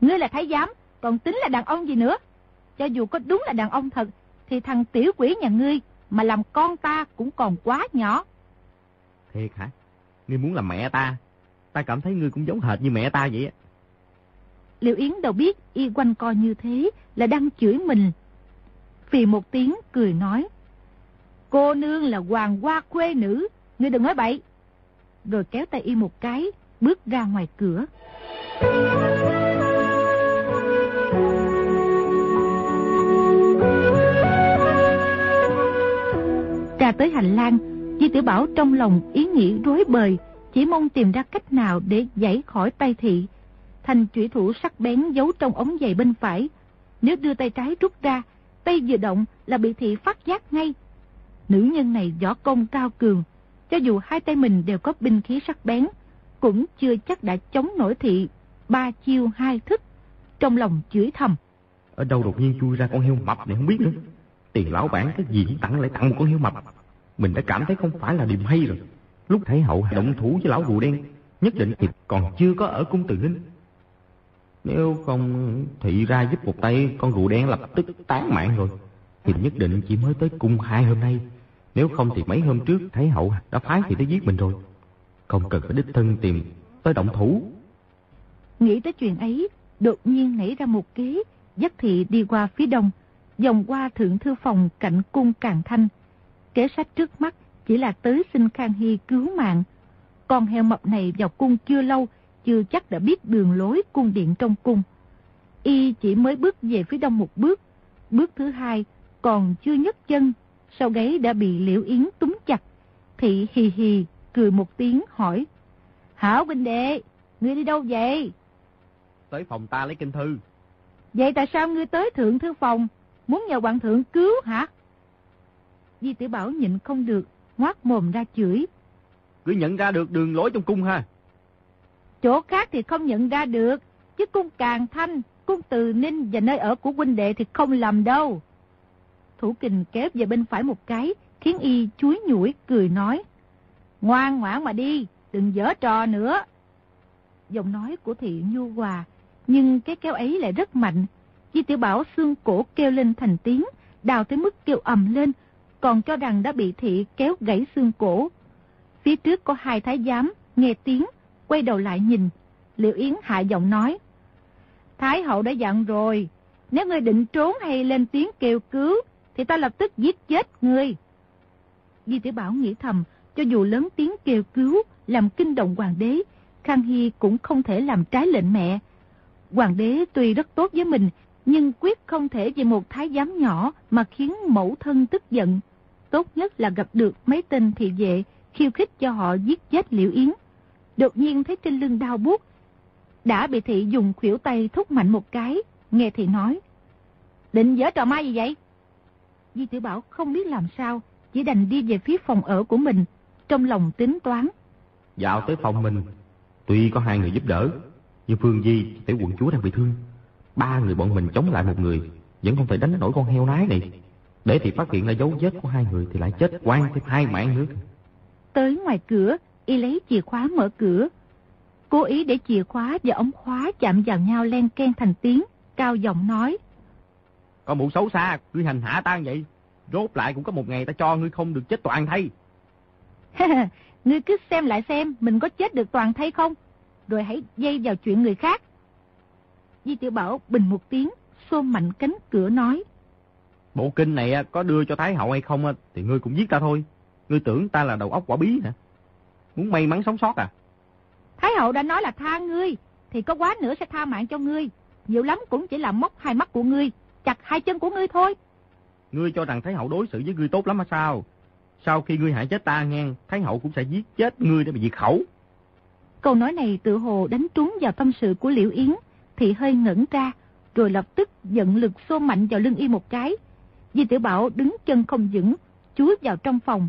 Ngươi là thái giám, còn tính là đàn ông gì nữa? Cho dù có đúng là đàn ông thật, thì thằng tiểu quỷ nhà ngươi mà làm con ta cũng còn quá nhỏ. Thiệt hả? Ngươi muốn làm mẹ ta? Ta cảm thấy ngươi cũng giống hệt như mẹ ta vậy á. Liệu Yến đâu biết y quanh co như thế là đang chửi mình. Vì một tiếng cười nói. Cô nương là hoàng hoa khuê nữ, ngươi đừng nói bậy. Rồi kéo tay y một cái, bước ra ngoài cửa. Ra tới hành lang, Di Tiểu Bảo trong lòng ý nghĩ rối bời, chỉ mong tìm ra cách nào để giải khỏi tay thị. Thành chủy thủ sắc bén giấu trong ống giày bên phải. Nếu đưa tay trái rút ra, tay vừa động là bị thị phát giác ngay. Nữ nhân này võ công cao cường, cho dù hai tay mình đều có binh khí sắc bén, cũng chưa chắc đã chống nổi thị ba chiêu hai thức. Trong lòng chửi thầm. Ở đâu đột nhiên chui ra con heo mập này không biết nữa. Tiền lão bản cái gì tặng lại tặng một con heo mập. Mình đã cảm thấy không phải là điểm hay rồi. Lúc thấy hậu động thủ với lão rùa đen, nhất định thì còn chưa có ở cung từ ninh. Nếu không thị ra giúp một tay con rùa đen lập tức tán mạng rồi, thì nhất định chỉ mới tới cung hai hôm nay. Nếu không thì mấy hôm trước thấy hậu đã phái thì tới giết mình rồi. Không cần phải đích thân tìm tới động thủ. Nghĩ tới chuyện ấy, đột nhiên nảy ra một kế, dắt thị đi qua phía đông, vòng qua thượng thư phòng cạnh cung Càng Thanh. Kế sách trước mắt chỉ là tới xin Khang Hy cứu mạng. Con heo mập này vào cung chưa lâu, chưa chắc đã biết đường lối cung điện trong cung. Y chỉ mới bước về phía đông một bước, bước thứ hai còn chưa nhấc chân, sau gáy đã bị Liễu Yến túm chặt. Thị hì hì, cười một tiếng hỏi. Hảo huynh đệ, ngươi đi đâu vậy? Tới phòng ta lấy kinh thư. Vậy tại sao ngươi tới thượng thư phòng? Muốn nhờ hoàng thượng cứu hả? Di tiểu Bảo nhịn không được, ngoát mồm ra chửi. Cứ nhận ra được đường lối trong cung ha. Chỗ khác thì không nhận ra được, chứ cung Càng Thanh, cung Từ Ninh và nơi ở của huynh đệ thì không lầm đâu. Thủ kình kéo về bên phải một cái, khiến y chuối nhủi cười nói. Ngoan ngoãn mà đi, đừng dở trò nữa. Giọng nói của thị nhu hòa, nhưng cái kéo ấy lại rất mạnh. Di tiểu Bảo xương cổ kêu lên thành tiếng, đào tới mức kêu ầm lên, còn cho rằng đã bị thị kéo gãy xương cổ. Phía trước có hai thái giám, nghe tiếng, quay đầu lại nhìn. Liệu Yến hạ giọng nói. Thái hậu đã dặn rồi, nếu ngươi định trốn hay lên tiếng kêu cứu, thì ta lập tức giết chết ngươi. Di tiểu Bảo nghĩ thầm, cho dù lớn tiếng kêu cứu, làm kinh động hoàng đế, Khang Hy cũng không thể làm trái lệnh mẹ. Hoàng đế tuy rất tốt với mình, nhưng quyết không thể vì một thái giám nhỏ mà khiến mẫu thân tức giận. Tốt nhất là gặp được mấy tên thị vệ, khiêu khích cho họ giết chết Liễu Yến. Đột nhiên thấy trên lưng đau buốt, đã bị thị dùng khuỷu tay thúc mạnh một cái, nghe thị nói. Định giở trò ma gì vậy? Di tiểu Bảo không biết làm sao, chỉ đành đi về phía phòng ở của mình, trong lòng tính toán. Dạo tới phòng mình, tuy có hai người giúp đỡ, nhưng Phương Di, tiểu quận chúa đang bị thương. Ba người bọn mình chống lại một người, vẫn không thể đánh nổi con heo nái này. Để thì phát hiện ra dấu vết của hai người thì lại chết quan thêm hai mạng nữa. Tới ngoài cửa, y lấy chìa khóa mở cửa. Cố ý để chìa khóa và ống khóa chạm vào nhau len ken thành tiếng, cao giọng nói. Có mụ xấu xa, ngươi hành hạ ta vậy. Rốt lại cũng có một ngày ta cho ngươi không được chết toàn thay. ngươi cứ xem lại xem mình có chết được toàn thay không, rồi hãy dây vào chuyện người khác. Di Tiểu Bảo bình một tiếng, xôm mạnh cánh cửa nói. Bộ kinh này có đưa cho Thái Hậu hay không thì ngươi cũng giết ta thôi. Ngươi tưởng ta là đầu óc quả bí hả? Muốn may mắn sống sót à? Thái Hậu đã nói là tha ngươi, thì có quá nữa sẽ tha mạng cho ngươi. Nhiều lắm cũng chỉ là móc hai mắt của ngươi, chặt hai chân của ngươi thôi. Ngươi cho rằng Thái Hậu đối xử với ngươi tốt lắm hay sao? Sau khi ngươi hại chết ta ngang, Thái Hậu cũng sẽ giết chết ngươi để bị diệt khẩu. Câu nói này tự hồ đánh trúng vào tâm sự của Liễu Yến, thì hơi ngẩn ra, rồi lập tức giận lực xô mạnh vào lưng y một cái. Di tiểu Bảo đứng chân không vững, chúi vào trong phòng.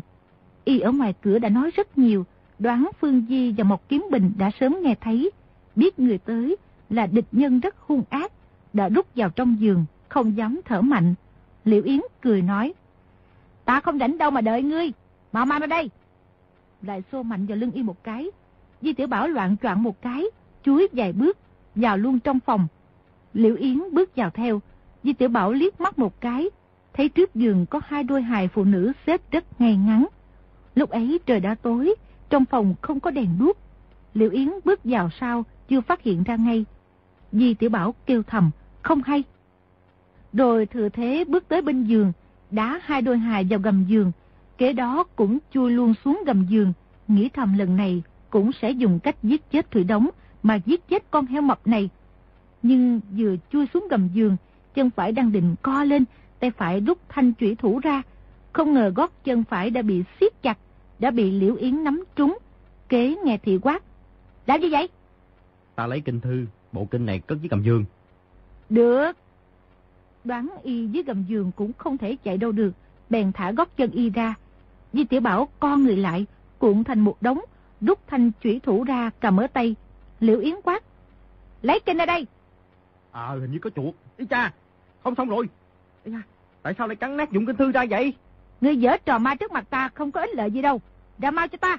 Y ở ngoài cửa đã nói rất nhiều, đoán Phương Di và một kiếm bình đã sớm nghe thấy, biết người tới là địch nhân rất hung ác, đã rút vào trong giường, không dám thở mạnh. Liễu Yến cười nói, ta không rảnh đâu mà đợi ngươi, mau mau ra đây. Lại xô mạnh vào lưng y một cái, Di Tiểu Bảo loạn troạn một cái, chuối vài bước, vào luôn trong phòng. Liễu Yến bước vào theo, Di Tiểu Bảo liếc mắt một cái, thấy trước giường có hai đôi hài phụ nữ xếp rất ngay ngắn. Lúc ấy trời đã tối, trong phòng không có đèn đuốc. Liễu Yến bước vào sau, chưa phát hiện ra ngay. Di Tiểu Bảo kêu thầm, không hay. Rồi thừa thế bước tới bên giường, đá hai đôi hài vào gầm giường, kế đó cũng chui luôn xuống gầm giường, nghĩ thầm lần này cũng sẽ dùng cách giết chết Thủy Đống mà giết chết con heo mập này. Nhưng vừa chui xuống gầm giường, chân phải đang định co lên, tay phải rút thanh chủy thủ ra. Không ngờ gót chân phải đã bị siết chặt, đã bị Liễu Yến nắm trúng. Kế nghe thị quát. Làm gì vậy? Ta lấy kinh thư, bộ kinh này cất dưới gầm giường. Được. Đoán y dưới gầm giường cũng không thể chạy đâu được, bèn thả gót chân y ra. Di tiểu Bảo co người lại, cuộn thành một đống, rút thanh chủy thủ ra cầm ở tay. Liễu Yến quát. Lấy kinh ra đây. À hình như có chuột. Ý cha, không xong rồi. Tại sao lại cắn nát dụng kinh thư ra vậy? Ngươi dở trò ma trước mặt ta không có ích lợi gì đâu. Ra mau cho ta.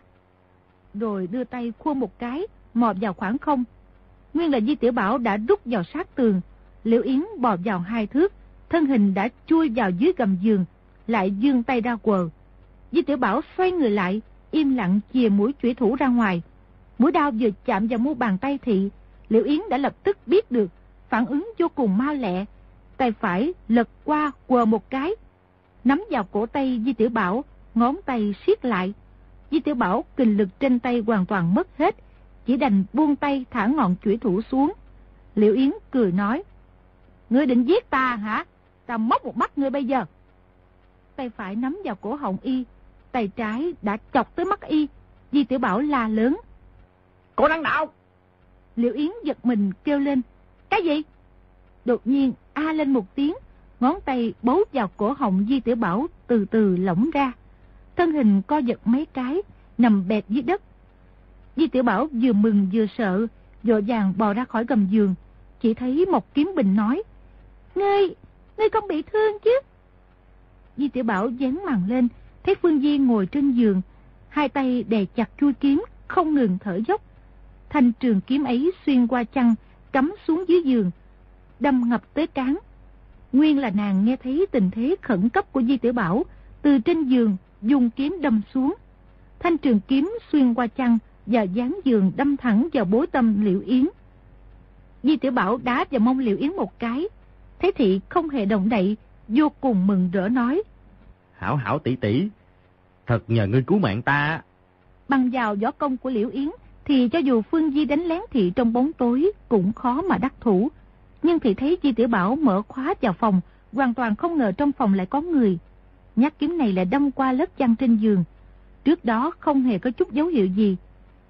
Rồi đưa tay khua một cái, mò vào khoảng không. Nguyên là Di Tiểu Bảo đã rút vào sát tường. Liễu Yến bò vào hai thước, thân hình đã chui vào dưới gầm giường, lại dương tay ra quờ. Di Tiểu Bảo xoay người lại, im lặng chìa mũi chủy thủ ra ngoài. Mũi đao vừa chạm vào mu bàn tay thị, Liễu Yến đã lập tức biết được, phản ứng vô cùng mau lẹ. Tay phải lật qua quờ một cái, nắm vào cổ tay Di Tiểu Bảo, ngón tay siết lại. Di Tiểu Bảo kinh lực trên tay hoàn toàn mất hết, chỉ đành buông tay thả ngọn chủy thủ xuống. Liễu Yến cười nói, Ngươi định giết ta hả? Ta móc một mắt ngươi bây giờ. Tay phải nắm vào cổ họng y, tay trái đã chọc tới mắt y. Di Tiểu Bảo la lớn. Cô năng đạo! Liễu Yến giật mình kêu lên. Cái gì? Đột nhiên a lên một tiếng, ngón tay bấu vào cổ họng Di Tiểu Bảo từ từ lỏng ra. Thân hình co giật mấy cái, nằm bẹt dưới đất. Di Tiểu Bảo vừa mừng vừa sợ, dội vàng bò ra khỏi gầm giường. Chỉ thấy một kiếm bình nói. Ngươi, ngươi không bị thương chứ? Di Tiểu Bảo dán màn lên, thấy Phương Di ngồi trên giường, hai tay đè chặt chui kiếm, không ngừng thở dốc. Thanh trường kiếm ấy xuyên qua chăn, cắm xuống dưới giường, đâm ngập tới cán. Nguyên là nàng nghe thấy tình thế khẩn cấp của Di Tiểu Bảo, từ trên giường dùng kiếm đâm xuống. Thanh trường kiếm xuyên qua chăn và dán giường đâm thẳng vào bối tâm Liệu Yến. Di Tiểu Bảo đá vào mông Liệu Yến một cái, thấy thị không hề động đậy, vô cùng mừng rỡ nói. Hảo hảo tỷ tỷ, thật nhờ ngươi cứu mạng ta. Bằng vào võ công của Liễu Yến, thì cho dù Phương Di đánh lén thị trong bóng tối cũng khó mà đắc thủ. Nhưng thị thấy Di Tiểu Bảo mở khóa vào phòng, hoàn toàn không ngờ trong phòng lại có người. Nhát kiếm này là đâm qua lớp chăn trên giường. Trước đó không hề có chút dấu hiệu gì.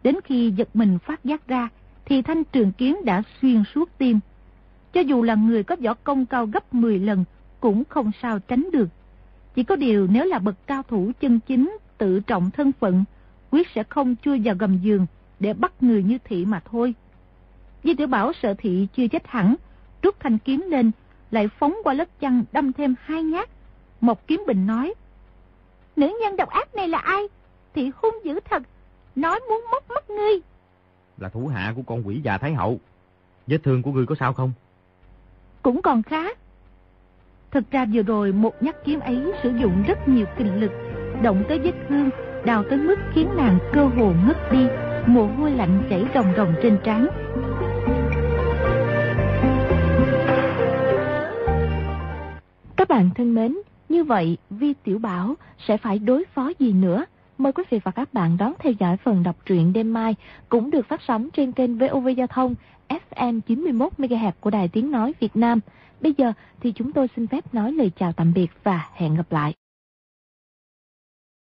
Đến khi giật mình phát giác ra, thì thanh trường kiếm đã xuyên suốt tim. Cho dù là người có võ công cao gấp 10 lần, cũng không sao tránh được. Chỉ có điều nếu là bậc cao thủ chân chính, tự trọng thân phận, quyết sẽ không chui vào gầm giường để bắt người như thị mà thôi. Di tiểu Bảo sợ thị chưa chết hẳn, rút thanh kiếm lên, lại phóng qua lớp chăn đâm thêm hai nhát. Một kiếm bình nói, Nữ nhân độc ác này là ai? Thị hung dữ thật, nói muốn móc mắt ngươi. Là thủ hạ của con quỷ già Thái Hậu. Vết thương của ngươi có sao không? Cũng còn khá. Thật ra vừa rồi một nhát kiếm ấy sử dụng rất nhiều kinh lực, động tới vết thương, đào tới mức khiến nàng cơ hồ ngất đi, mồ hôi lạnh chảy ròng ròng trên trán. Các bạn thân mến, như vậy Vi Tiểu Bảo sẽ phải đối phó gì nữa? Mời quý vị và các bạn đón theo dõi phần đọc truyện đêm mai cũng được phát sóng trên kênh VOV Giao thông FM 91 MHz của Đài Tiếng nói Việt Nam. Bây giờ thì chúng tôi xin phép nói lời chào tạm biệt và hẹn gặp lại.